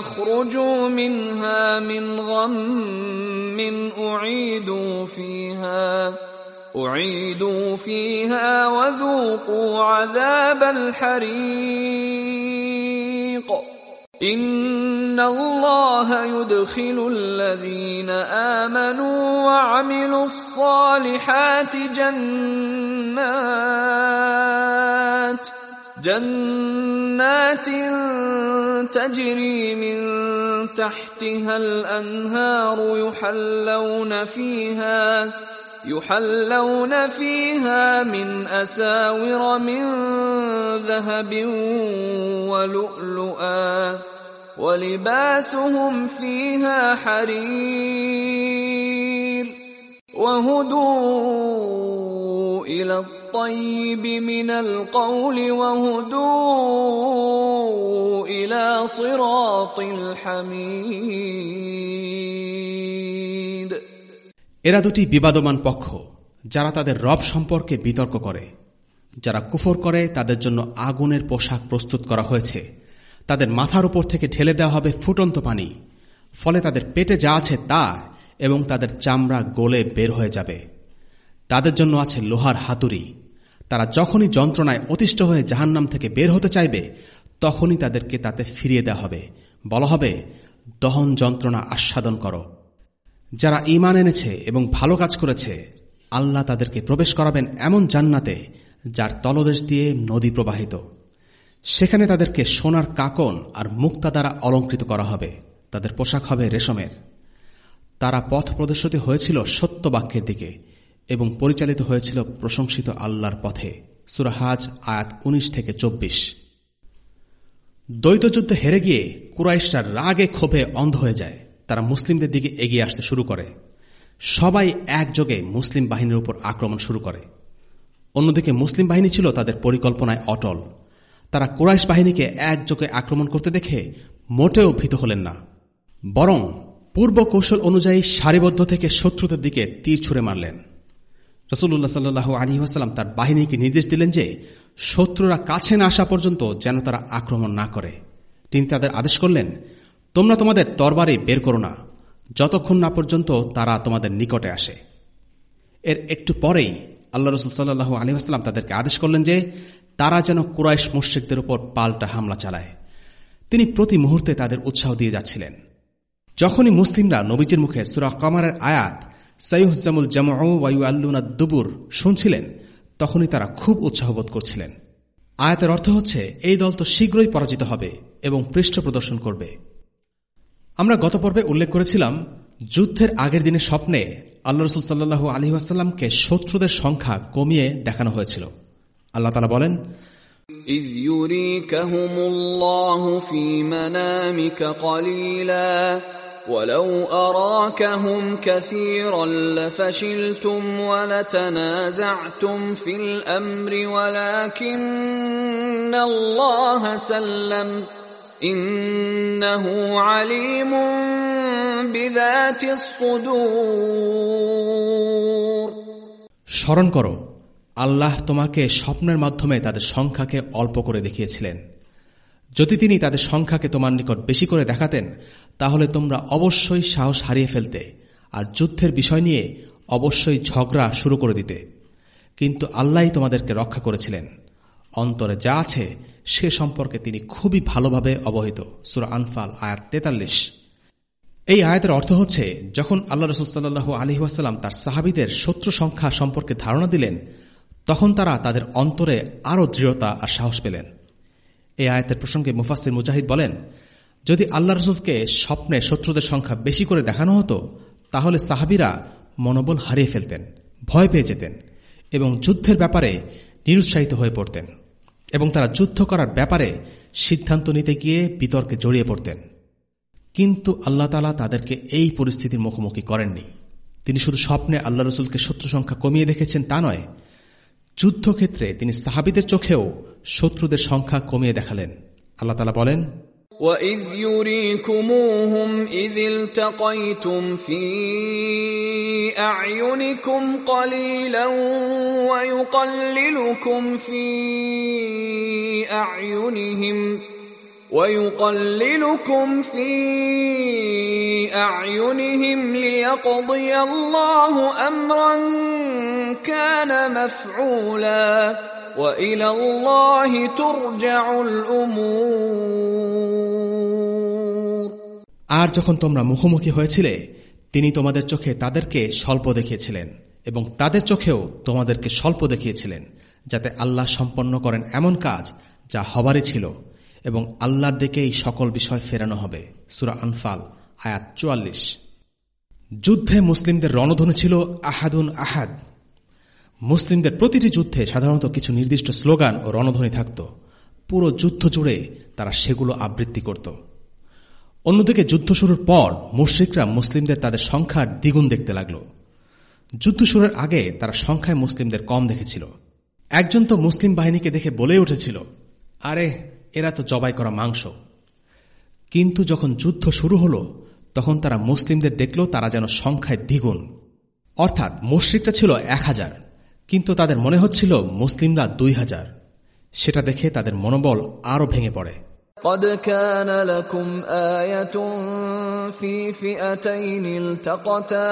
يخرجوا منها من غم أعيدوا فيها أعيدوا فيها وذوقوا عذاب الحريق. إن الله يدخل الذين آمنوا وعملوا الصالحات جنات. جنات تجري من تحتها الأنهار يحلون فيها يحلون فيها من أساور من ذهب ولؤلؤا ولباسهم فيها حرير. وهدوا الى الطيب من القول وهدوا الى صراط الحميد এরা দুটি বিবাদমান পক্ষ যারা তাদের রব সম্পর্কে বিতর্ক করে যারা কুফর করে তাদের জন্য আগুনের পোশাক প্রস্তুত করা হয়েছে তাদের মাথার উপর থেকে ঠেলে দেওয়া হবে ফুটন্ত পানি ফলে তাদের পেটে যা আছে তা এবং তাদের চামড়া গলে বের হয়ে যাবে। তাদের জন্য আছে লোহার হাতুড়ি। তারা যখনই যন্ত্রণায় অতিষ্ঠ হয়ে জাহান্নাম থেকে বের হতে চাইবে, তখনই তাদেরকে তাতে ফিরিয়ে দেওয়া হবে। বলা হবে, দহন যন্ত্রণা আস্বাদন করো। যারা ইমান এনেছে এবং ভালো কাজ করেছে, আল্লাহ তাদেরকে প্রবেশ করাবেন এমন জান্নাতে, যার তলদেশ দিয়ে নদী প্রবাহিত। সেখানে তাদেরকে সোনার কাকন আর মুক্তা দ্বারা অলঙ্কৃত করা হবে। তাদের পোশাক হবে রেশমের। তারা পথ প্রদর্শিত হয়েছিল সত্য বাক্যের দিকে এবং পরিচালিত হয়েছিল প্রশংসিত আল্লাহর পথে। সুরাহাজ আয়াত ১৯ থেকে চব্বিশ। দ্বৈতযুদ্ধে হেরে গিয়ে কুরাইশরা রাগে ক্ষোভে অন্ধ হয়ে যায়। তারা মুসলিমদের দিকে এগিয়ে আসতে শুরু করে। সবাই একযোগে মুসলিম বাহিনীর উপর আক্রমণ শুরু করে। অন্যদিকে মুসলিম বাহিনী ছিল তাদের পরিকল্পনায় অটল। তারা কুরাইশ বাহিনীকে একযোগে আক্রমণ করতে দেখে মোটেও ভীত হলেন না। বরং পূর্ব কৌশল অনুযায়ী সারিবদ্ধ থেকে শত্রুদের দিকে তীর ছুড়ে মারলেন। রসুল্লাহ সাল্লু আলী ওয়াসাল্লাম তার বাহিনীকে নির্দেশ দিলেন যে, শত্রুরা কাছে না আসা পর্যন্ত যেন তারা আক্রমণ না করে। তিনি তাদের আদেশ করলেন, তোমরা তোমাদের তরবারি বের করো না, যতক্ষণ না পর্যন্ত তারা তোমাদের নিকটে আসে। এর একটু পরেই আল্লাহ রসুল সাল্লু আলী আসসালাম তাদেরকে আদেশ করলেন যে, তারা যেন কুরাইশ মুশ্রিকদের উপর পাল্টা হামলা চালায়। তিনি প্রতি মুহূর্তে তাদের উৎসাহ দিয়ে যাচ্ছিলেন। যখনই মুসলিমরা নবীজির মুখে সুরা কমারের আয়াত সৈহুজামুল জামাউ ওয়াইউ আল্লুনা দুবুর শুনছিলেন তখনই তারা খুব উৎসাহবোধ করছিলেন আয়াতের অর্থ হচ্ছে এই দল তো শীঘ্রই পরাজিত হবে এবং পৃষ্ঠ প্রদর্শন করবে আমরা গত পর্বে উল্লেখ করেছিলাম যুদ্ধের আগের দিনে স্বপ্নে আল্লাহ রসুল সাল্লু আলহিহাস্লামকে শত্রুদের সংখ্যা কমিয়ে দেখানো হয়েছিল আল্লাহ তালা বলেন إذ يريكهم الله في منامك قليلا ولو أراكهم كثيرا لفشلتم ولتنازعتم في الأمر ولكن الله سلم إنه عليم بذات الصدور স্মরণ করো আল্লাহ তোমাকে স্বপ্নের মাধ্যমে তাদের সংখ্যাকে অল্প করে দেখিয়েছিলেন যদি তিনি তাদের সংখ্যাকে তোমার নিকট বেশি করে দেখাতেন, তাহলে তোমরা অবশ্যই সাহস হারিয়ে ফেলতে, আর যুদ্ধের বিষয় নিয়ে অবশ্যই ঝগড়া শুরু করে দিতে। কিন্তু আল্লাহ তোমাদেরকে রক্ষা করেছিলেন। অন্তরে যা আছে, সে সম্পর্কে তিনি খুবই ভালোভাবে অবহিত। সুর আনফাল, আয়াত তেতাল্লিশ। এই আয়াতের অর্থ হচ্ছে, যখন আল্লাহ রসুল সাল্লু আলহিহাস্লাম তার সাহাবিদের শত্রু সংখ্যা সম্পর্কে ধারণা দিলেন, তখন তারা তাদের অন্তরে আরও দৃঢ়তা আর সাহস পেলেন। এই আয়াতের প্রসঙ্গে মুফাসির মুজাহিদ বলেন, যদি আল্লাহ রসুলকে স্বপ্নে শত্রুদের সংখ্যা বেশি করে দেখানো হতো, তাহলে সাহাবিরা মনোবল হারিয়ে ফেলতেন, ভয় পেয়ে যেতেন এবং যুদ্ধের ব্যাপারে নিরুৎসাহিত হয়ে পড়তেন এবং তারা যুদ্ধ করার ব্যাপারে সিদ্ধান্ত নিতে গিয়ে বিতর্কে জড়িয়ে পড়তেন। কিন্তু আল্লাহ তালা তাদেরকে এই পরিস্থিতির মুখোমুখি করেননি। তিনি শুধু স্বপ্নে আল্লাহ রসুলকে শত্রু সংখ্যা কমিয়ে দেখেছেন তা নয় যুদ্ধক্ষেত্রে তিনি সাহাবিদের চোখেও শত্রুদের সংখ্যা কমিয়ে দেখালেন আল্লাহ তালা বলেন وَإِذْ يُرِيكُمُوهُمْ إِذِ الْتَقَيْتُمْ فِي أَعْيُنِكُمْ قَلِيلًا وَيُقَلِّلُكُمْ فِي أَعْيُنِهِمْ وَيُقَلِّلُكُمْ فِي أَعْيُنِهِمْ لِيَقْضِيَ اللَّهُ أَمْرًا كَانَ مَفْعُولًا وَإِلَى اللَّهِ تُرْجَعُ الْأُمُورُ আর যখন তোমরা মুখোমুখি হয়েছিলে তিনি তোমাদের চোখে তাদেরকে স্বল্প দেখিয়েছিলেন এবং তাদের চোখেও তোমাদেরকে স্বল্প দেখিয়েছিলেন যাতে আল্লাহ সম্পন্ন করেন এমন কাজ যা হবারই ছিল এবং আল্লাহর দিকেই সকল বিষয় ফেরানো হবে। সুরা আনফাল, আয়াত চুয়াল্লিশ। যুদ্ধে মুসলিমদের রণধ্বনি ছিল আহাদুন আহাদ। মুসলিমদের প্রতিটি যুদ্ধে সাধারণত কিছু নির্দিষ্ট স্লোগান ও রণধ্বনি থাকত। পুরো যুদ্ধ জুড়ে তারা সেগুলো আবৃত্তি করত। অন্যদিকে যুদ্ধ শুরুর পর মুশ্রিকরা মুসলিমদের তাদের সংখ্যার দ্বিগুণ দেখতে লাগল। যুদ্ধ শুরুর আগে তারা সংখ্যায় মুসলিমদের কম দেখেছিল। একজন তো মুসলিম বাহিনীকে দেখে বলে উঠেছিল, আরে এরা তো জবাই করা মাংস কিন্তু যখন যুদ্ধ শুরু হল তখন তারা মুসলিমদের দেখল তারা যেন সংখ্যায় দ্বিগুণ অর্থাৎ মুশ্রিকরা ছিল এক হাজার কিন্তু তাদের মনে হচ্ছিল মুসলিমরা দুই হাজার সেটা দেখে তাদের মনোবল আরও ভেঙে পড়ে قد كان لكم آية في فئتين التقتا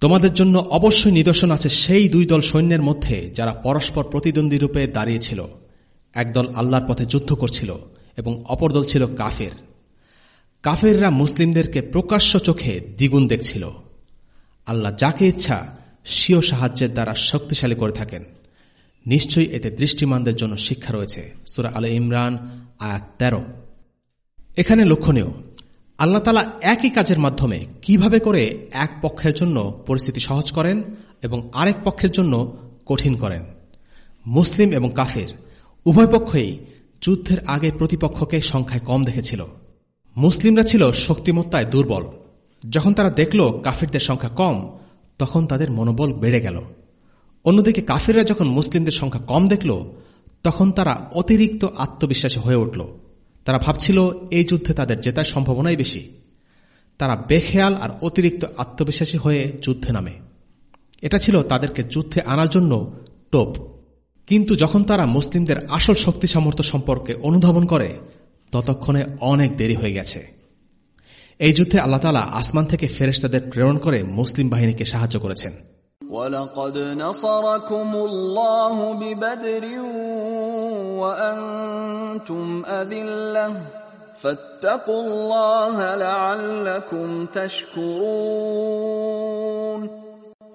তোমাদের জন্য অবশ্যই নিদর্শন আছে সেই দুই দল সৈন্যের মধ্যে যারা পরস্পর প্রতিদ্বন্দ্বী রূপে দাঁড়িয়েছিল। একদল আল্লাহর পথে যুদ্ধ করছিল এবং অপর দল ছিল কাফের। কাফেররা মুসলিমদেরকে প্রকাশ্য চোখে দ্বিগুণ দেখছিল। আল্লাহ যাকে ইচ্ছা, স্বীয় সাহায্যের দ্বারা শক্তিশালী করে থাকেন। নিশ্চয়ই এতে দৃষ্টিমানদের জন্য শিক্ষা রয়েছে। সুরা আল ইমরান, আয়াত তেরো। এখানে লক্ষণীয় আল্লাহ তালা একই কাজের মাধ্যমে কীভাবে করে এক পক্ষের জন্য পরিস্থিতি সহজ করেন এবং আরেক পক্ষের জন্য কঠিন করেন। মুসলিম এবং কাফের উভয় পক্ষই যুদ্ধের আগে প্রতিপক্ষকে সংখ্যায় কম দেখেছিল। মুসলিমরা ছিল শক্তিমত্তায় দুর্বল। যখন তারা দেখল কাফিরদের সংখ্যা কম, তখন তাদের মনোবল বেড়ে গেল। অন্যদিকে কাফিররা যখন মুসলিমদের সংখ্যা কম দেখল, তখন তারা অতিরিক্ত আত্মবিশ্বাসী হয়ে উঠল। তারা ভাবছিল, এই যুদ্ধে তাদের জেতার সম্ভাবনাই বেশি। তারা বেখেয়াল আর অতিরিক্ত আত্মবিশ্বাসী হয়ে যুদ্ধে নামে। এটা ছিল তাদেরকে যুদ্ধে আনার জন্য টোপ। কিন্তু যখন তারা মুসলিমদের আসল শক্তি সামর্থ্য সম্পর্কে অনুধাবন করে, ততক্ষণে অনেক দেরি হয়ে গেছে। এই যুদ্ধে আল্লাহ তালা আসমান থেকে ফেরেস্তাদের প্রেরণ করে মুসলিম বাহিনীকে সাহায্য করেছেন। ولقد نصركم الله ببدر وأنتم أذلة فاتقوا الله لعلكم تشكرون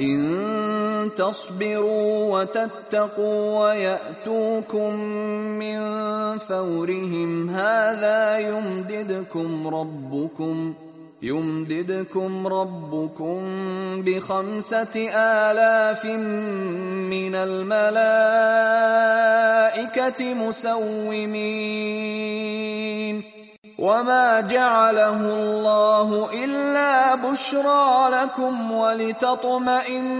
إن تصبروا وتتقوا ويأتوكم من فورهم هذا يمددكم ربكم يمددكم ربكم بخمسة آلاف من الملائكة مسومين. وما جعله الله إلا بشرى لكم ولتطمئن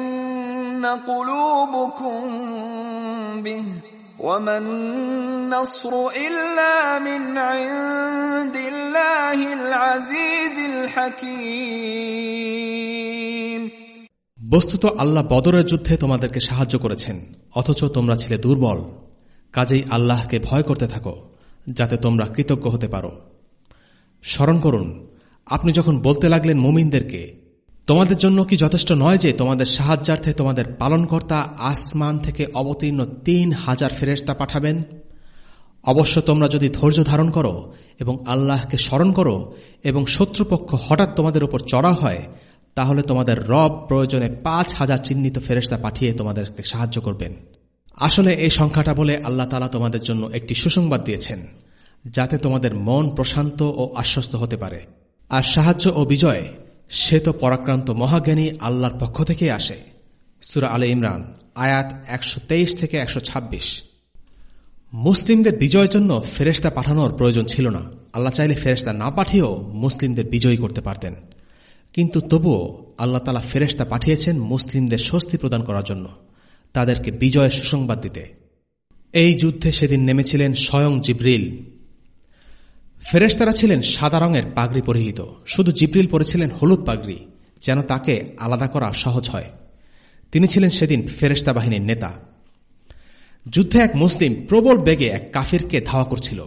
قلوبكم به وما النصر إلا من عند الله العزيز الحكيم বস্তুত আল্লাহ বদরের যুদ্ধে তোমাদেরকে সাহায্য করেছেন অথচ তোমরা ছিলে দুর্বল কাজেই আল্লাহকে ভয় করতে থাকো যাতে তোমরা কৃতজ্ঞ হতে পারো স্মরণ করুন, আপনি যখন বলতে লাগলেন মুমিনদেরকে, তোমাদের জন্য কি যথেষ্ট নয় যে তোমাদের সাহায্যার্থে তোমাদের পালনকর্তা আসমান থেকে অবতীর্ণ তিন হাজার ফেরেস্তা পাঠাবেন? অবশ্য তোমরা যদি ধৈর্য ধারণ করো এবং আল্লাহকে স্মরণ করো এবং শত্রুপক্ষ হঠাৎ তোমাদের উপর চড়া হয়, তাহলে তোমাদের রব প্রয়োজনে পাঁচ হাজার চিহ্নিত ফেরেস্তা পাঠিয়ে তোমাদেরকে সাহায্য করবেন। আসলে এই সংখ্যাটা বলে আল্লাহ তালা তোমাদের জন্য একটি সুসংবাদ দিয়েছেন। যাতে তোমাদের মন প্রশান্ত ও আশ্বস্ত হতে পারে। আর সাহায্য ও বিজয়, সে তো পরাক্রান্ত মহাজ্ঞানী আল্লাহর পক্ষ থেকে আসে। সুরা আলে ইমরান, আয়াত একশো থেকে একশো মুসলিমদের বিজয়ের জন্য ফেরেস্তা পাঠানোর প্রয়োজন ছিল না। আল্লাহ চাইলে ফেরেস্তা না পাঠিয়েও মুসলিমদের বিজয়ী করতে পারতেন। কিন্তু তবুও আল্লাহ তালা ফেরেস্তা পাঠিয়েছেন মুসলিমদের স্বস্তি প্রদান করার জন্য, তাদেরকে বিজয়ের সুসংবাদ দিতে। এই যুদ্ধে সেদিন নেমেছিলেন স্বয়ং জিব্রিল। ফেরেস্তারা ছিলেন সাদা রঙের পাগড়ি পরিহিত। শুধু জিব্রিল পরেছিলেন হলুদ পাগড়ি, যেন তাকে আলাদা করা সহজ হয়। তিনি ছিলেন সেদিন ফেরেস্তা বাহিনীর নেতা। যুদ্ধে এক মুসলিম প্রবল বেগে এক কাফিরকে ধাওয়া করছিল।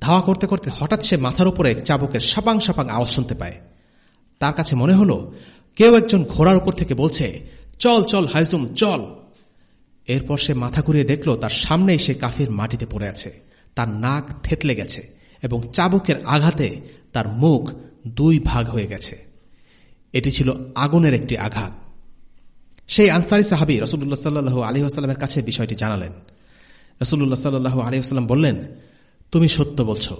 ধাওয়া করতে করতে হঠাৎ সে মাথার উপরে চাবুকের সাপাং সাপাং আওয়াজ শুনতে পায়। তার কাছে মনে হল, কেউ একজন ঘোড়ার উপর থেকে বলছে, চল চল হাইজুম, চল। এরপর সে মাথা ঘুরিয়ে দেখল, তার সামনেই সে কাফির মাটিতে পড়ে আছে। তার নাক থেতলে গেছে। এবং চাবুকের আঘাতে তার মুখ দুই ভাগ হয়ে গেছে। এটি ছিল আগুনের একটি আঘাত। সেই আনসারি সাহাবি রসুল্লাহ সাল্লু আলী কাছে বিষয়টি জানালেন। রসুল্লাহ সাল্লু আলী বললেন, তুমি সত্য বলছ।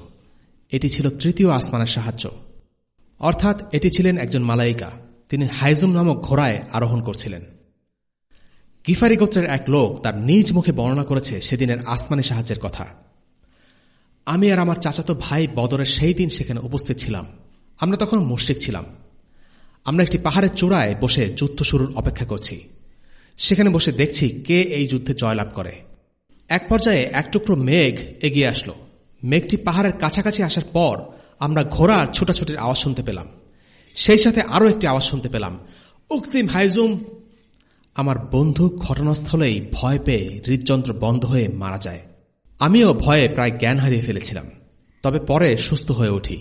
এটি ছিল তৃতীয় আসমানের সাহায্য। অর্থাৎ এটি ছিলেন একজন মালাইকা। তিনি হাইজুম নামক ঘোড়ায় আরোহণ করছিলেন। গিফারি গোত্রের এক লোক তার নিজ মুখে বর্ণনা করেছে সেদিনের আসমানি সাহায্যের কথা। আমি আর আমার চাচাতো ভাই বদরের সেই দিন সেখানে উপস্থিত ছিলাম। আমরা তখন মুশ্রিক ছিলাম। আমরা একটি পাহাড়ের চূড়ায় বসে যুদ্ধ শুরুর অপেক্ষা করছি। সেখানে বসে দেখছি কে এই যুদ্ধে জয়লাভ করে। এক পর্যায়ে এক টুকরো মেঘ এগিয়ে আসলো। মেঘটি পাহাড়ের কাছাকাছি আসার পর আমরা ঘোড়ার ছোটাছুটির আওয়াজ শুনতে পেলাম। সেই সাথে আরও একটি আওয়াজ শুনতে পেলাম। উক্তিম হাইজুম আমার বন্ধু ঘটনাস্থলেই ভয় পেয়ে হৃদযন্ত্র বন্ধ হয়ে মারা যায়। আমিও ভয়ে প্রায় জ্ঞান হারিয়ে ফেলেছিলাম, তবে পরে সুস্থ হয়ে উঠি।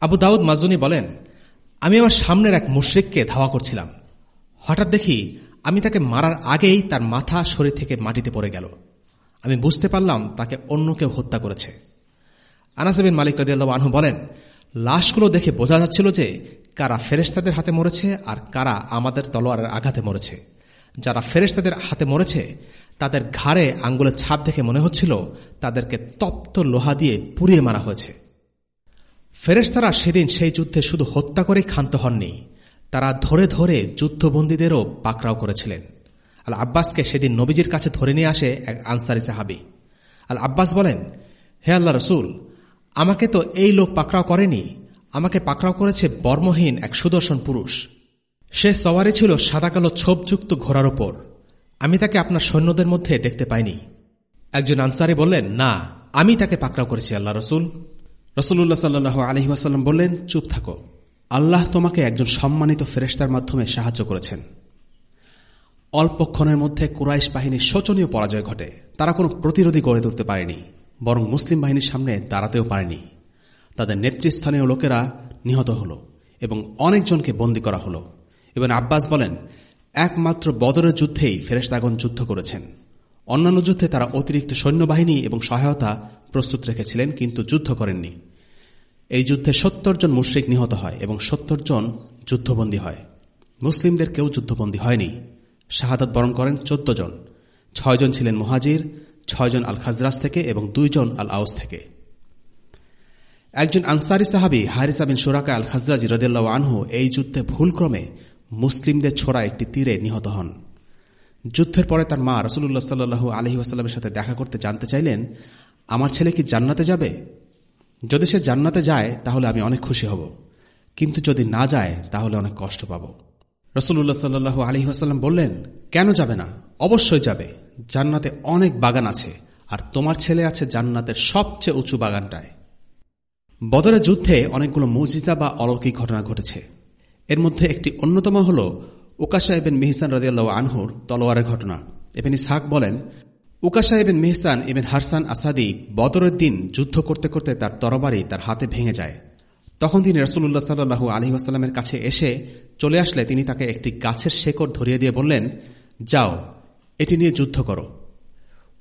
আবু দাউদ মাজুনি বলেন, আমি আমার সামনের এক মুশ্রিককে ধাওয়া করছিলাম। হঠাৎ দেখি আমি তাকে মারার আগেই তার মাথা শরীর থেকে মাটিতে পড়ে গেল। আমি বুঝতে পারলাম তাকে অন্য কেউ হত্যা করেছে। আনাসবিন মালিক রাজিয়াল্লাহ আনহু বলেন, লাশগুলো দেখে বোঝা যাচ্ছিল যে কারা ফেরেস্তাদের হাতে মরেছে আর কারা আমাদের তলোয়ারের আঘাতে মরেছে। যারা ফেরেস্তাদের হাতে মরেছে তাদের ঘাড়ে আঙ্গুলের ছাপ দেখে মনে হচ্ছিল তাদেরকে তপ্ত লোহা দিয়ে পুড়িয়ে মারা হয়েছে। ফেরেস্তারা সেদিন সেই যুদ্ধে শুধু হত্যা করেই ক্ষান্ত হননি, তারা ধরে ধরে যুদ্ধবন্দীদেরও পাকড়াও করেছিলেন। আল আব্বাসকে সেদিন নবীজির কাছে ধরে নিয়ে আসে এক আনসারি সাহাবি। আল আব্বাস বলেন, হে আল্লাহ রসুল, আমাকে তো এই লোক পাকড়াও করেনি, আমাকে পাকড়াও করেছে বর্মহীন এক সুদর্শন পুরুষ। সে সওয়ারি ছিল সাদাকালো ছোপযুক্ত ঘোড়ার ওপর। আমি তাকে আপনার সৈন্যদের মধ্যে দেখতে পাইনি। একজন আনসারি বললেন, না, আমি তাকে পাকড়াও করেছি, আল্লাহ রসুল। রসুল্লাহ সাল্লু আলহি আসাল্লাম বললেন, চুপ থাকো। আল্লাহ তোমাকে একজন সম্মানিত ফেরেস্তার মাধ্যমে সাহায্য করেছেন। অল্পক্ষণের মধ্যে কুরাইশ বাহিনীর শোচনীয় পরাজয় ঘটে। তারা কোনো প্রতিরোধী গড়ে তুলতে পারেনি, বরং মুসলিম বাহিনীর সামনে দাঁড়াতেও পারেনি। তাদের নেতৃস্থানীয় লোকেরা নিহত হল এবং অনেকজনকে বন্দী করা হল। এবং আব্বাস বলেন একমাত্র বদরের যুদ্ধেই ফেরেস্তাগণ যুদ্ধ করেছেন। অন্যান্য যুদ্ধে তারা অতিরিক্ত সৈন্যবাহিনী এবং সহায়তা প্রস্তুত রেখেছিলেন, কিন্তু যুদ্ধ করেননি। এই যুদ্ধে সত্তর জন মুশ্রিক নিহত হয় এবং সত্তর জন যুদ্ধবন্দী হয়। মুসলিমদের কেউ যুদ্ধবন্দী হয়নি। শাহাদত বরণ করেন চোদ্দ জন। ছয়জন ছিলেন মুহাজির ছয়জন আল খাজরাস থেকে এবং দুইজন আল আউস থেকে। একজন আনসারি সাহাবি, হারিসা বিন সুরাকা আল খাজরাজি রদেল্লা আনহু এই যুদ্ধে ভুলক্রমে মুসলিমদের ছোড়া একটি তীরে নিহত হন। যুদ্ধের পরে তার মা রসুল্লাহ সাল্লু আলহি আসাল্লামের সাথে দেখা করতে জানতে চাইলেন, আমার ছেলে কি জান্নাতে যাবে? যদি সে জান্নাতে যায়, তাহলে আমি অনেক খুশি হব। কিন্তু যদি না যায়, তাহলে অনেক কষ্ট পাব। রসুল্লাহ সাল্লু আলহি আসাল্লাম বললেন, কেন যাবে না? অবশ্যই যাবে। জান্নাতে অনেক বাগান আছে, আর তোমার ছেলে আছে জান্নাতের সবচেয়ে উঁচু বাগানটায়। বদরের যুদ্ধে অনেকগুলো মজিজা বা অলৌকিক ঘটনা ঘটেছে। মধ্যে একটি অন্যতম হল ওকাশা এবেন মিহিসান রাজিয়াল্লাহ আনহুর তলোয়ারের ঘটনা। এবেন ইসহাক বলেন, উকাশা এবেন মেহসান এবেন হারসান আসাদি বদরের দিন যুদ্ধ করতে করতে তার তরবারি তার হাতে ভেঙে যায়। তখন তিনি রসুল্লাহ সাল্লু আলহিহাস্লামের কাছে এসে চলে আসলে তিনি তাকে একটি গাছের শেকড় ধরিয়ে দিয়ে বললেন, যাও, এটি নিয়ে যুদ্ধ করো।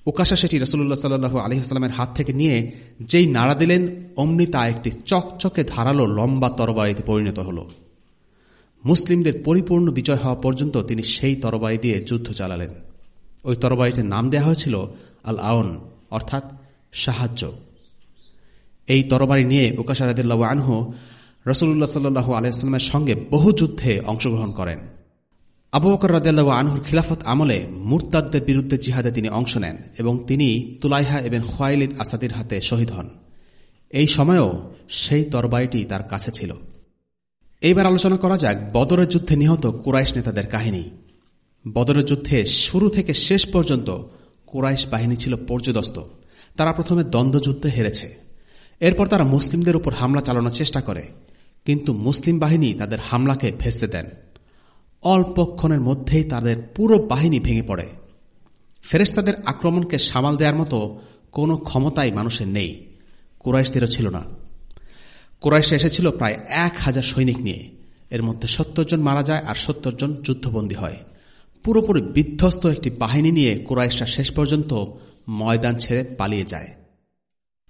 উকাশা সেটি রসুল্লাহ সাল্লু আলহিহাস্লামের হাত থেকে নিয়ে যেই নাড়া দিলেন, অমনি তা একটি চকচকে ধারালো লম্বা তরবারিতে পরিণত হল। মুসলিমদের পরিপূর্ণ বিজয় হওয়া পর্যন্ত তিনি সেই তরবারি দিয়ে যুদ্ধ চালালেন। ওই তরবারিটির নাম দেওয়া হয়েছিল আল আওন অর্থাৎ সাহায্য। এই তরবারি নিয়ে উকাশারাদিল্লা আনহু রসুল্লাহ সাল্লু আলাইস্লামের সঙ্গে বহু যুদ্ধে অংশগ্রহণ করেন। আবু বকর রাদিয়াল্লাহ আনহুর খিলাফত আমলে মুরতাদদের বিরুদ্ধে জিহাদে তিনি অংশ নেন এবং তিনি তুলাইহা এবং খোয়াইলিদ আসাদির হাতে শহীদ হন। এই সময়েও সেই তরবারিটি তার কাছে ছিল। এইবার আলোচনা করা যাক বদরের যুদ্ধে নিহত কুরাইশ নেতাদের কাহিনী। বদরের যুদ্ধে শুরু থেকে শেষ পর্যন্ত কুরাইশ বাহিনী ছিল পর্যদস্ত। তারা প্রথমে দ্বন্দ্বযুদ্ধে হেরেছে। এরপর তারা মুসলিমদের উপর হামলা চালানোর চেষ্টা করে, কিন্তু মুসলিম বাহিনী তাদের হামলাকে ভেস্তে দেন। অল্পক্ষণের মধ্যেই তাদের পুরো বাহিনী ভেঙে পড়ে। ফেরেস্তাদের আক্রমণকে সামাল দেওয়ার মতো কোনো ক্ষমতাই মানুষের নেই। কুরাইশদেরও ছিল না। কুরাইশরা এসেছিল প্রায় এক হাজার সৈনিক নিয়ে। এর মধ্যে সত্তর জন মারা যায় আর সত্তর জন যুদ্ধবন্দী হয়। পুরোপুরি বিধ্বস্ত একটি বাহিনী নিয়ে কুরাইশরা শেষ পর্যন্ত ময়দান ছেড়ে পালিয়ে যায়।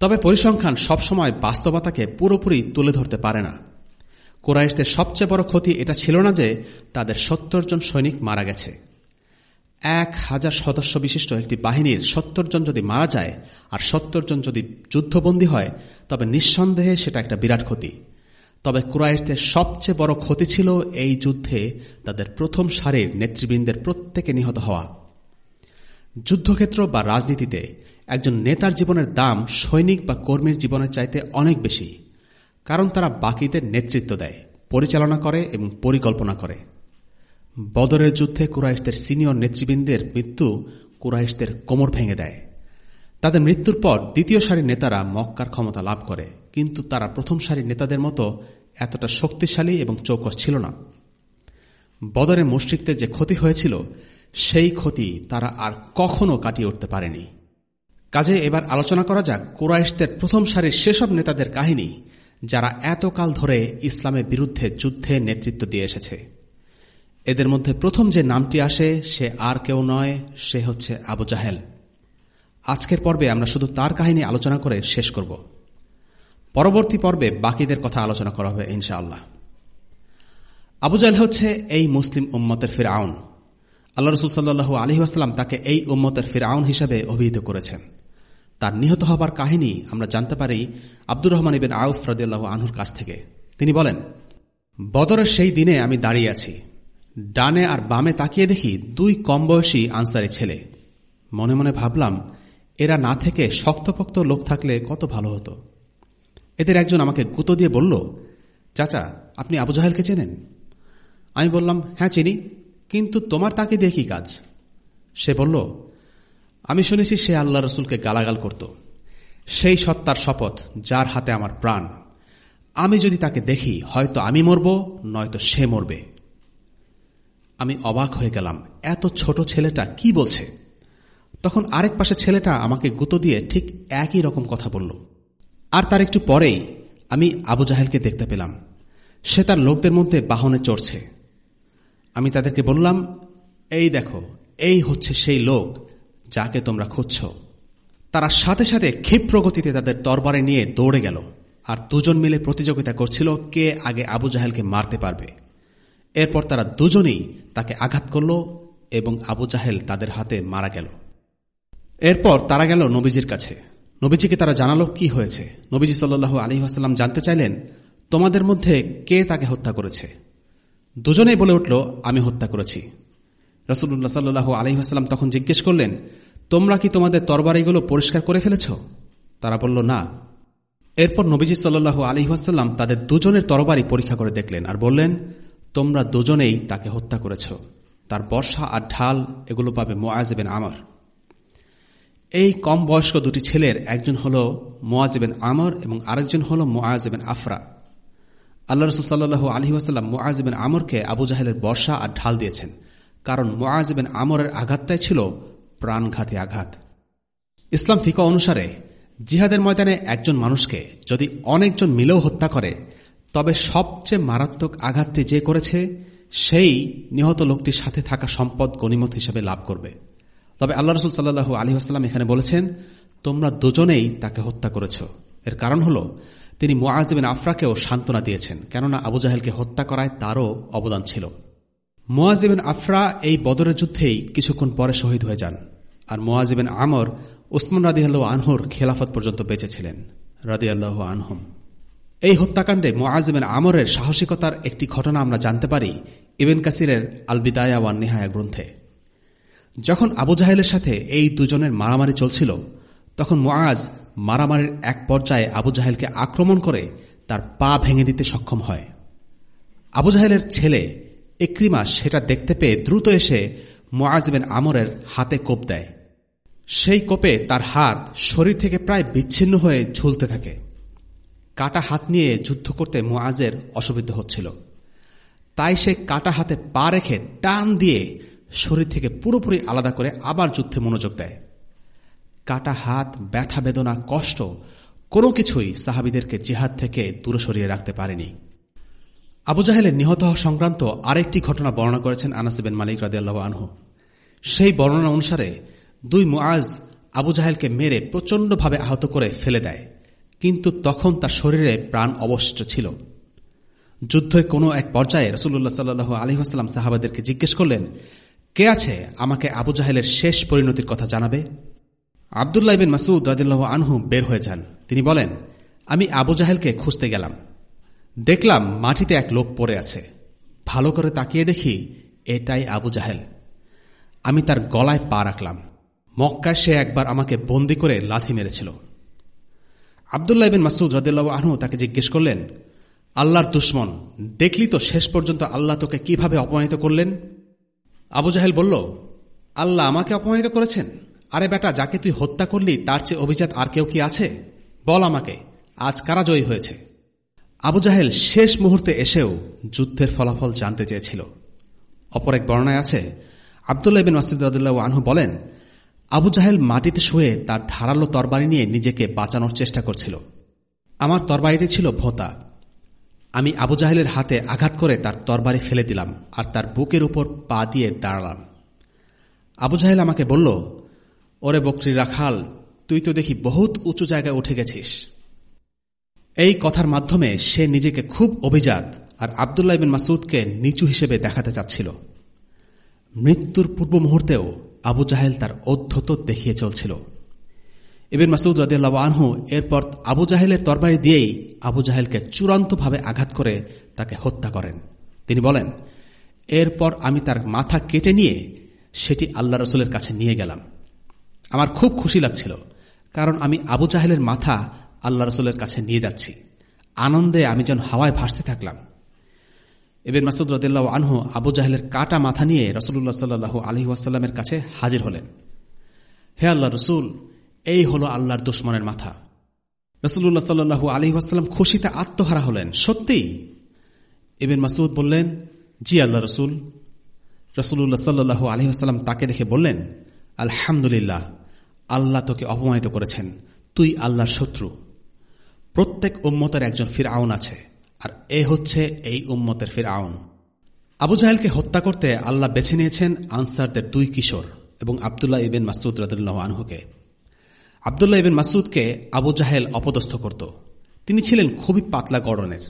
তবে পরিসংখ্যান সবসময় বাস্তবতাকে পুরোপুরি তুলে ধরতে পারে না। কোরাইশদের সবচেয়ে বড় ক্ষতি এটা ছিল না যে তাদের সত্তর জন সৈনিক মারা গেছে। এক হাজার সদস্য বিশিষ্ট একটি বাহিনীর সত্তর জন যদি মারা যায় আর সত্তর জন যদি যুদ্ধবন্দী হয়, তবে নিঃসন্দেহে সেটা একটা বিরাট ক্ষতি। তবে কুরাইশদের সবচেয়ে বড় ক্ষতি ছিল এই যুদ্ধে তাদের প্রথম সারির নেতৃবৃন্দের প্রত্যেকে নিহত হওয়া। যুদ্ধক্ষেত্র বা রাজনীতিতে একজন নেতার জীবনের দাম সৈনিক বা কর্মীর জীবনের চাইতে অনেক বেশি, কারণ তারা বাকিদের নেতৃত্ব দেয়, পরিচালনা করে এবং পরিকল্পনা করে। বদরের যুদ্ধে কুরাইশদের সিনিয়র নেতৃবৃন্দের মৃত্যু কুরাইশদের কোমর ভেঙে দেয়। তাদের মৃত্যুর পর দ্বিতীয় সারির নেতারা মক্কার ক্ষমতা লাভ করে, কিন্তু তারা প্রথম সারির নেতাদের মতো এতটা শক্তিশালী এবং চৌকস ছিল না। বদরে মুশ্রিকদের যে ক্ষতি হয়েছিল, সেই ক্ষতি তারা আর কখনো কাটিয়ে উঠতে পারেনি। কাজে এবার আলোচনা করা যাক কুরাইশদের প্রথম সারির সেসব নেতাদের কাহিনী, যারা এতকাল ধরে ইসলামের বিরুদ্ধে যুদ্ধে নেতৃত্ব দিয়ে এসেছে। এদের মধ্যে প্রথম যে নামটি আসে, সে আর কেউ নয়, সে হচ্ছে আবু জাহেল। আজকের পর্বে আমরা শুধু তার কাহিনী আলোচনা করে শেষ করব। পরবর্তী পর্বে বাকিদের কথা আলোচনা করা হবে, ইনশাআল্লাহ। আবু জাহেল হচ্ছে এই মুসলিম উম্মতের ফির আউন আল্লাহ রসুল সাল্লু আসলাম তাকে এই উম্মতের ফির আউন হিসাবে অভিহিত করেছেন। তার নিহত হবার কাহিনী আমরা জানতে পারি আব্দুর রহমান ইবেন আউফ রদিয়াল্লাহ আনহুর কাছ থেকে। তিনি বলেন, বদরের সেই দিনে আমি দাঁড়িয়ে আছি। ডানে আর বামে তাকিয়ে দেখি দুই কম বয়সী আনসারি ছেলে। মনে মনে ভাবলাম, এরা না থেকে শক্তপোক্ত লোক থাকলে কত ভালো হতো। এদের একজন আমাকে গুঁতো দিয়ে বলল, চাচা, আপনি আবু জাহেলকে চেনেন? আমি বললাম হ্যাঁ চিনি, কিন্তু তোমার তাকে দিয়ে কি কাজ? সে বলল, আমি শুনেছি সে আল্লাহ রসুলকে গালাগাল করত। সেই সত্তার শপথ, যার হাতে আমার প্রাণ। আমি যদি তাকে দেখি, হয়তো আমি মরব, নয়তো সে মরবে। আমি অবাক হয়ে গেলাম, এত ছোট ছেলেটা কি বলছে? তখন আরেক পাশে ছেলেটা আমাকে গুঁতো দিয়ে ঠিক একই রকম কথা বলল। আর তার একটু পরেই আমি আবু জাহেলকে দেখতে পেলাম। সে তার লোকদের মধ্যে বাহনে চড়ছে। আমি তাদেরকে বললাম, এই দেখো, এই হচ্ছে সেই লোক যাকে তোমরা খুঁজছ। তারা সাথে সাথে ক্ষিপ্র গতিতে তাদের দরবারে নিয়ে দৌড়ে গেল। আর দুজন মিলে প্রতিযোগিতা করছিল কে আগে আবু জাহেলকে মারতে পারবে। এরপর তারা দুজনেই তাকে আঘাত করল এবং আবু জাহেল তাদের হাতে মারা গেল। এরপর তারা গেল নবীজির কাছে। নবীজিকে তারা জানালো, কি হয়েছে? নবীজি সাল্লু আলী আসাল্লাম জানতে চাইলেন, তোমাদের মধ্যে কে তাকে হত্যা করেছে? দুজনেই বলে উঠল, আমি হত্যা করেছি। রসুল্লাহ সাল্লু আলহিহাস্লাম তখন জিজ্ঞেস করলেন, তোমরা কি তোমাদের তরবারিগুলো পরিষ্কার করে ফেলেছ? তারা বলল, না। এরপর নবীজি সাল্লু আলহিহাস্লাম তাদের দুজনের তরবারি পরীক্ষা করে দেখলেন আর বললেন তোমরা দুজনেই তাকে হত্যা করেছ। তার বর্ষা আর ঢাল এগুলো পাবে মোয়াজেবেন আমার। এই কম বয়স্ক দুটি ছেলের একজন হল মোয়াজেবেন আমর এবং আরেকজন হল মোয়াজেবেন আফরা। আল্লাহ রসুল সাল্লু আলহি মোয়াজেবেন আমরকে আবু জাহেলের বর্ষা আর ঢাল দিয়েছেন। কারণ মোয়াজেবেন আমরের আঘাতটাই ছিল প্রাণঘাতী আঘাত। ইসলাম ফিকা অনুসারে জিহাদের ময়দানে একজন মানুষকে যদি অনেকজন মিলেও হত্যা করে তবে সবচেয়ে মারাত্মক আঘাতটি যে করেছে, সেই নিহত লোকটির সাথে থাকা সম্পদ গণিমত হিসেবে লাভ করবে। তবে আল্লাহ রসুল সাল্লু আলী আসসালাম এখানে বলেছেন, তোমরা দুজনেই তাকে হত্যা করেছ। এর কারণ হল, তিনি মোয়াজবিন আফরাকেও সান্ত্বনা দিয়েছেন, কেননা আবু জাহেলকে হত্যা করায় তারও অবদান ছিল। মোয়াজিবিন আফরা এই বদরের যুদ্ধেই কিছুক্ষণ পরে শহীদ হয়ে যান, আর মোয়াজিবিন আমর উসমান রাদি আল্লাহ আনহুর খেলাফত পর্যন্ত বেঁচেছিলেন রাদি আল্লাহ আনহম। এই হত্যাকাণ্ডে মোয়াজিবিন আমরের সাহসিকতার একটি ঘটনা আমরা জানতে পারি ইবেন কাসিরের আলবিদায়া ওয়ান নেহায়া গ্রন্থে। যখন আবু জাহেলের সাথে এই দুজনের মারামারি চলছিল, তখন মোয়াজ মারামারির এক পর্যায়ে আবু জাহেলকে আক্রমণ করে তার পা ভেঙে দিতে সক্ষম হয়। আবু জাহেলের ছেলে একরিমা সেটা দেখতে পেয়ে দ্রুত এসে মোয়াজবেন আমরের হাতে কোপ দেয়। সেই কোপে তার হাত শরীর থেকে প্রায় বিচ্ছিন্ন হয়ে ঝুলতে থাকে। কাটা হাত নিয়ে যুদ্ধ করতে মোয়াজের অসুবিধা হচ্ছিল। তাই সে কাটা হাতে পা রেখে টান দিয়ে শরীর থেকে পুরোপুরি আলাদা করে আবার যুদ্ধে মনোযোগ দেয়। কাটা হাত, ব্যথা, বেদনা, কষ্ট কোনো কিছুই সাহাবিদেরকে জিহাদ থেকে দূরে সরিয়ে রাখতে পারেনি। আবু জাহেলের নিহত হওয়া সংক্রান্ত আরেকটি ঘটনা বর্ণনা করেছেন আনাসিবেন মালিক রাদিয়াল্লাহ আনহু। সেই বর্ণনা অনুসারে দুই মুআজ আবু জাহেলকে মেরে প্রচণ্ডভাবে আহত করে ফেলে দেয়। কিন্তু তখন তার শরীরে প্রাণ অবশিষ্ট ছিল। যুদ্ধের কোনো এক পর্যায়ে রসুল্লাহ সাল্লু আলহিহাস্লাম সাহাবাদেরকে জিজ্ঞেস করলেন, কে আছে আমাকে আবু জাহেলের শেষ পরিণতির কথা জানাবে? আবদুল্লাহ বিন মাসুদ রাদিল্লাহ আনহু বের হয়ে যান। তিনি বলেন, আমি আবু জাহেলকে খুঁজতে গেলাম। দেখলাম মাটিতে এক লোক পড়ে আছে। ভালো করে তাকিয়ে দেখি এটাই আবু জাহেল। আমি তার গলায় পা রাখলাম। মক্কায় সে একবার আমাকে বন্দি করে লাথি মেরেছিল। আবদুল্লাহ বিন মাসুদ রদুল্লাহ আহনু তাকে জিজ্ঞেস করলেন, আল্লাহর দুশ্মন, দেখলি তো শেষ পর্যন্ত আল্লাহ তোকে কীভাবে অপমানিত করলেন? আবু জাহেল বলল, আল্লাহ আমাকে অপমানিত করেছেন। আরে বেটা, যাকে তুই হত্যা করলি, তার চেয়ে অভিজাত আর কেউ কি আছে? বল আমাকে, আজ কারা জয়ী হয়েছে? আবু জাহেল শেষ মুহূর্তে এসেও যুদ্ধের ফলাফল জানতে চেয়েছিল। অপর এক বর্ণায় আছে, আবদুল্লাহ বিন মাসিদ রদুল্লাহ আনহু বলেন আবু জাহেল মাটিতে শুয়ে তার ধারালো তরবারি নিয়ে নিজেকে বাঁচানোর চেষ্টা করছিল। আমার তরবারিটি ছিল ভোতা। আমি আবু জাহেলের হাতে আঘাত করে তার তরবারি ফেলে দিলাম আর তার বুকের উপর পা দিয়ে দাঁড়ালাম। আবু জাহেল আমাকে বলল, ওরে বকরি রাখাল, তুই তো দেখি বহুত উঁচু জায়গায় উঠে গেছিস। এই কথার মাধ্যমে সে নিজেকে খুব অভিজাত আর আবদুল্লাহ বিন মাসুদকে নিচু হিসেবে দেখাতে চাচ্ছিল। মৃত্যুর পূর্ব মুহূর্তেও আবু জাহেল তার অধ্যত দেখিয়ে চলছিল। এবিন মাসুদ রদিয়াল্লাহ আনহু এরপর আবু জাহেলের তরবারি দিয়েই আবু জাহেলকে চূড়ান্তভাবে আঘাত করে তাকে হত্যা করেন। তিনি বলেন, এরপর আমি তার মাথা কেটে নিয়ে সেটি আল্লাহ রসুলের কাছে নিয়ে গেলাম। আমার খুব খুশি লাগছিল, কারণ আমি আবু জাহেলের মাথা আল্লাহ রসুলের কাছে নিয়ে যাচ্ছি। আনন্দে আমি যেন হাওয়ায় ভাসতে থাকলাম। এবেন মাসুদ রদুল্লাহ আনহু আবু জাহেলের কাটা মাথা নিয়ে রসুল্লাহ সাল্লু আলহি ওয়াসাল্লামের কাছে হাজির হলেন। হে আল্লাহ রসুল, এই হল আল্লাহর দুশ্মনের মাথা। রসুল্লাহ সাল্লু আলহি খুশিতে আত্মহারা হলেন। সত্যি? এবেন মাসুদ বললেন, জি আল্লাহ রসুল। রসুল্লাহ সাল্লু আলহি আসাল্লাম তাকে দেখে বললেন, আলহামদুলিল্লাহ, আল্লাহ তোকে অপমানিত করেছেন। তুই আল্লাহর শত্রু। প্রত্যেক উম্মতের একজন ফির আছে। আর এ হচ্ছে এই উম্মতের ফির আউন আবু জাহেলকে হত্যা করতে আল্লাহ বেছে নিয়েছেন আনসারদের দুই কিশোর এবং আবদুল্লাহ ইবেন মাসুদ রদুল্লাহ আনহুকে। আবদুল্লাহ ইবেন মাসুদকে আবু জাহেল অপদস্থ করত। তিনি ছিলেন খুবই পাতলা গড়নের।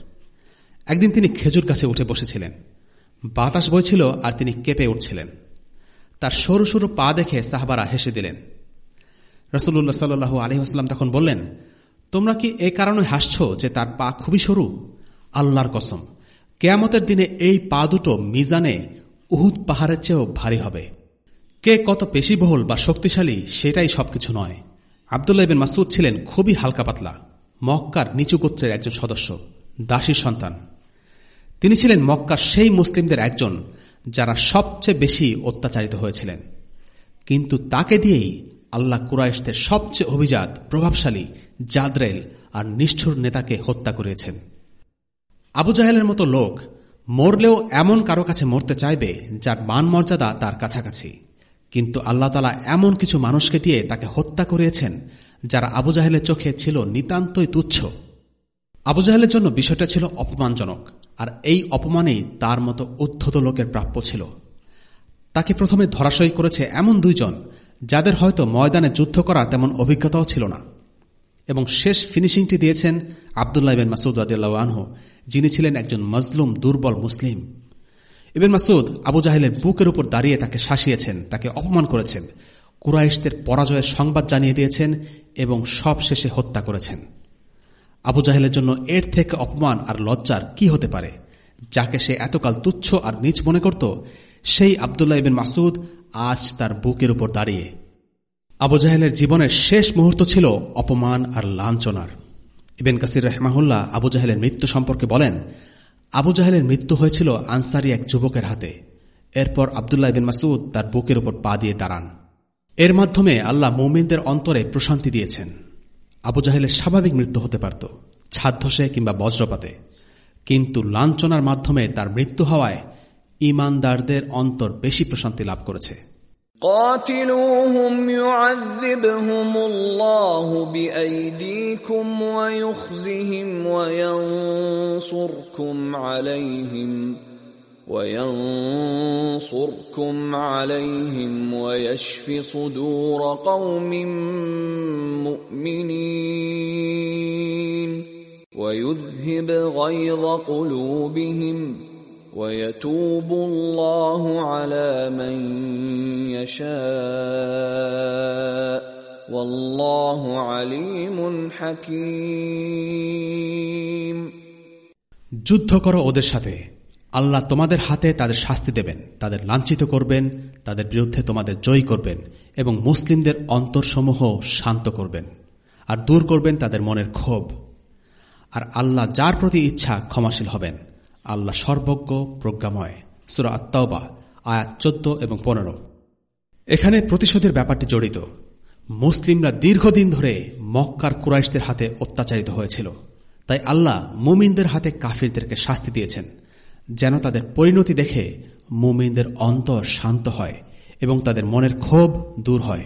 একদিন তিনি খেজুর গাছে উঠে বসেছিলেন। বাতাস বইছিল আর তিনি কেঁপে উঠছিলেন। তার সরু সরু পা দেখে সাহাবারা হেসে দিলেন রসুল্লাহ সাল্লু আলহিহাস্লাম তখন বললেন, তোমরা কি এ কারণে হাসছ যে তার পা খুবই সরু? আল্লাহর কসম। কেয়ামতের দিনে এই পা দুটো মিজানে উহুদ পাহাড়ের চেয়েও ভারী হবে। কে কত পেশিবহুল বা শক্তিশালী সেটাই সবকিছু নয়। আবদুল্লাহ বিন মাসুদ ছিলেন খুবই হালকা পাতলা, মক্কার নিচু গোত্রের একজন সদস্য দাসীর সন্তান। তিনি ছিলেন মক্কার সেই মুসলিমদের একজন যারা সবচেয়ে বেশি অত্যাচারিত হয়েছিলেন। কিন্তু তাকে দিয়েই আল্লাহ কুরাইশদের সবচেয়ে অভিজাত, প্রভাবশালী জাদরেল আর নিষ্ঠুর নেতাকে হত্যা করিয়েছেন আবু জাহেলের মতো লোক মরলেও এমন কারও কাছে মরতে চাইবে যার মান মর্যাদা তার কাছাকাছি। কিন্তু আল্লাহ তালা এমন কিছু মানুষকে দিয়ে তাকে হত্যা করিয়েছেন, যারা আবু জাহেলের চোখে ছিল নিতান্তই তুচ্ছ। আবু জাহেলের জন্য বিষয়টা ছিল অপমানজনক, আর এই অপমানেই তার মতো উদ্ধত লোকের প্রাপ্য ছিল। তাকে প্রথমে ধরাশয়ী করেছে এমন দুইজন, যাদের হয়তো ময়দানে যুদ্ধ করা তেমন অভিজ্ঞতাও ছিল না। এবং শেষ ফিনিশিংটি দিয়েছেন আবদুল্লাহ ইবেন মাসুদ রাদিল্লাহ আনহু, যিনি ছিলেন একজন মজলুম, দুর্বল মুসলিম। ইবেন মাসুদ আবু জাহেলের বুকের উপর দাঁড়িয়ে তাকে শাসিয়েছেন, তাকে অপমান করেছেন, কুরাইশদের পরাজয়ের সংবাদ জানিয়ে দিয়েছেন এবং সব শেষে হত্যা করেছেন। আবু জাহেলের জন্য এর থেকে অপমান আর লজ্জার কি হতে পারে? যাকে সে এতকাল তুচ্ছ আর নিচ মনে করত, সেই আবদুল্লাহ ইবেন মাসুদ আজ তার বুকের উপর দাঁড়িয়ে। আবু জাহেলের জীবনের শেষ মুহূর্ত ছিল অপমান আর লাঞ্ছনার। ইবেন কাসির রহমাহুল্লাহ আবু জাহেলের মৃত্যু সম্পর্কে বলেন, আবু জাহেলের মৃত্যু হয়েছিল আনসারি এক যুবকের হাতে। এরপর আবদুল্লাহ ইবেন মাসুদ তার বুকের উপর পা দিয়ে দাঁড়ান। এর মাধ্যমে আল্লাহ মৌমিনদের অন্তরে প্রশান্তি দিয়েছেন। আবু জাহেলের স্বাভাবিক মৃত্যু হতে পারত ছাদ ধসে কিংবা বজ্রপাতে। কিন্তু লাঞ্ছনার মাধ্যমে তার মৃত্যু হওয়ায় ইমানদারদের অন্তর বেশি প্রশান্তি লাভ করেছে। قاتلوهم يعذبهم الله بأيديكم ويخزهم وينصركم عليهم وينصركم عليهم ويشف صدور قوم مؤمنين ويذهب غيظ قلوبهم ويتوب الله على من يشاء والله عليم حكيم যুদ্ধ করো ওদের সাথে আল্লাহ তোমাদের হাতে তাদের শাস্তি দেবেন তাদের লাঞ্ছিত করবেন তাদের বিরুদ্ধে তোমাদের জয়ী করবেন এবং মুসলিমদের অন্তরসমূহ শান্ত করবেন আর দূর করবেন তাদের মনের ক্ষোভ আর আল্লাহ যার প্রতি ইচ্ছা ক্ষমাশীল হবেন আল্লাহ সর্বজ্ঞ প্রজ্ঞাময়। সুরা আত্মাওবা আয়াত চোদ্দ এবং পনেরো। এখানে প্রতিশোধের ব্যাপারটি জড়িত। মুসলিমরা দীর্ঘদিন ধরে মক্কার কুরাইশদের হাতে অত্যাচারিত হয়েছিল। তাই আল্লাহ মুমিনদের হাতে কাফিরদেরকে শাস্তি দিয়েছেন, যেন তাদের পরিণতি দেখে মুমিনদের অন্তর শান্ত হয় এবং তাদের মনের ক্ষোভ দূর হয়।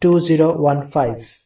two zero one five.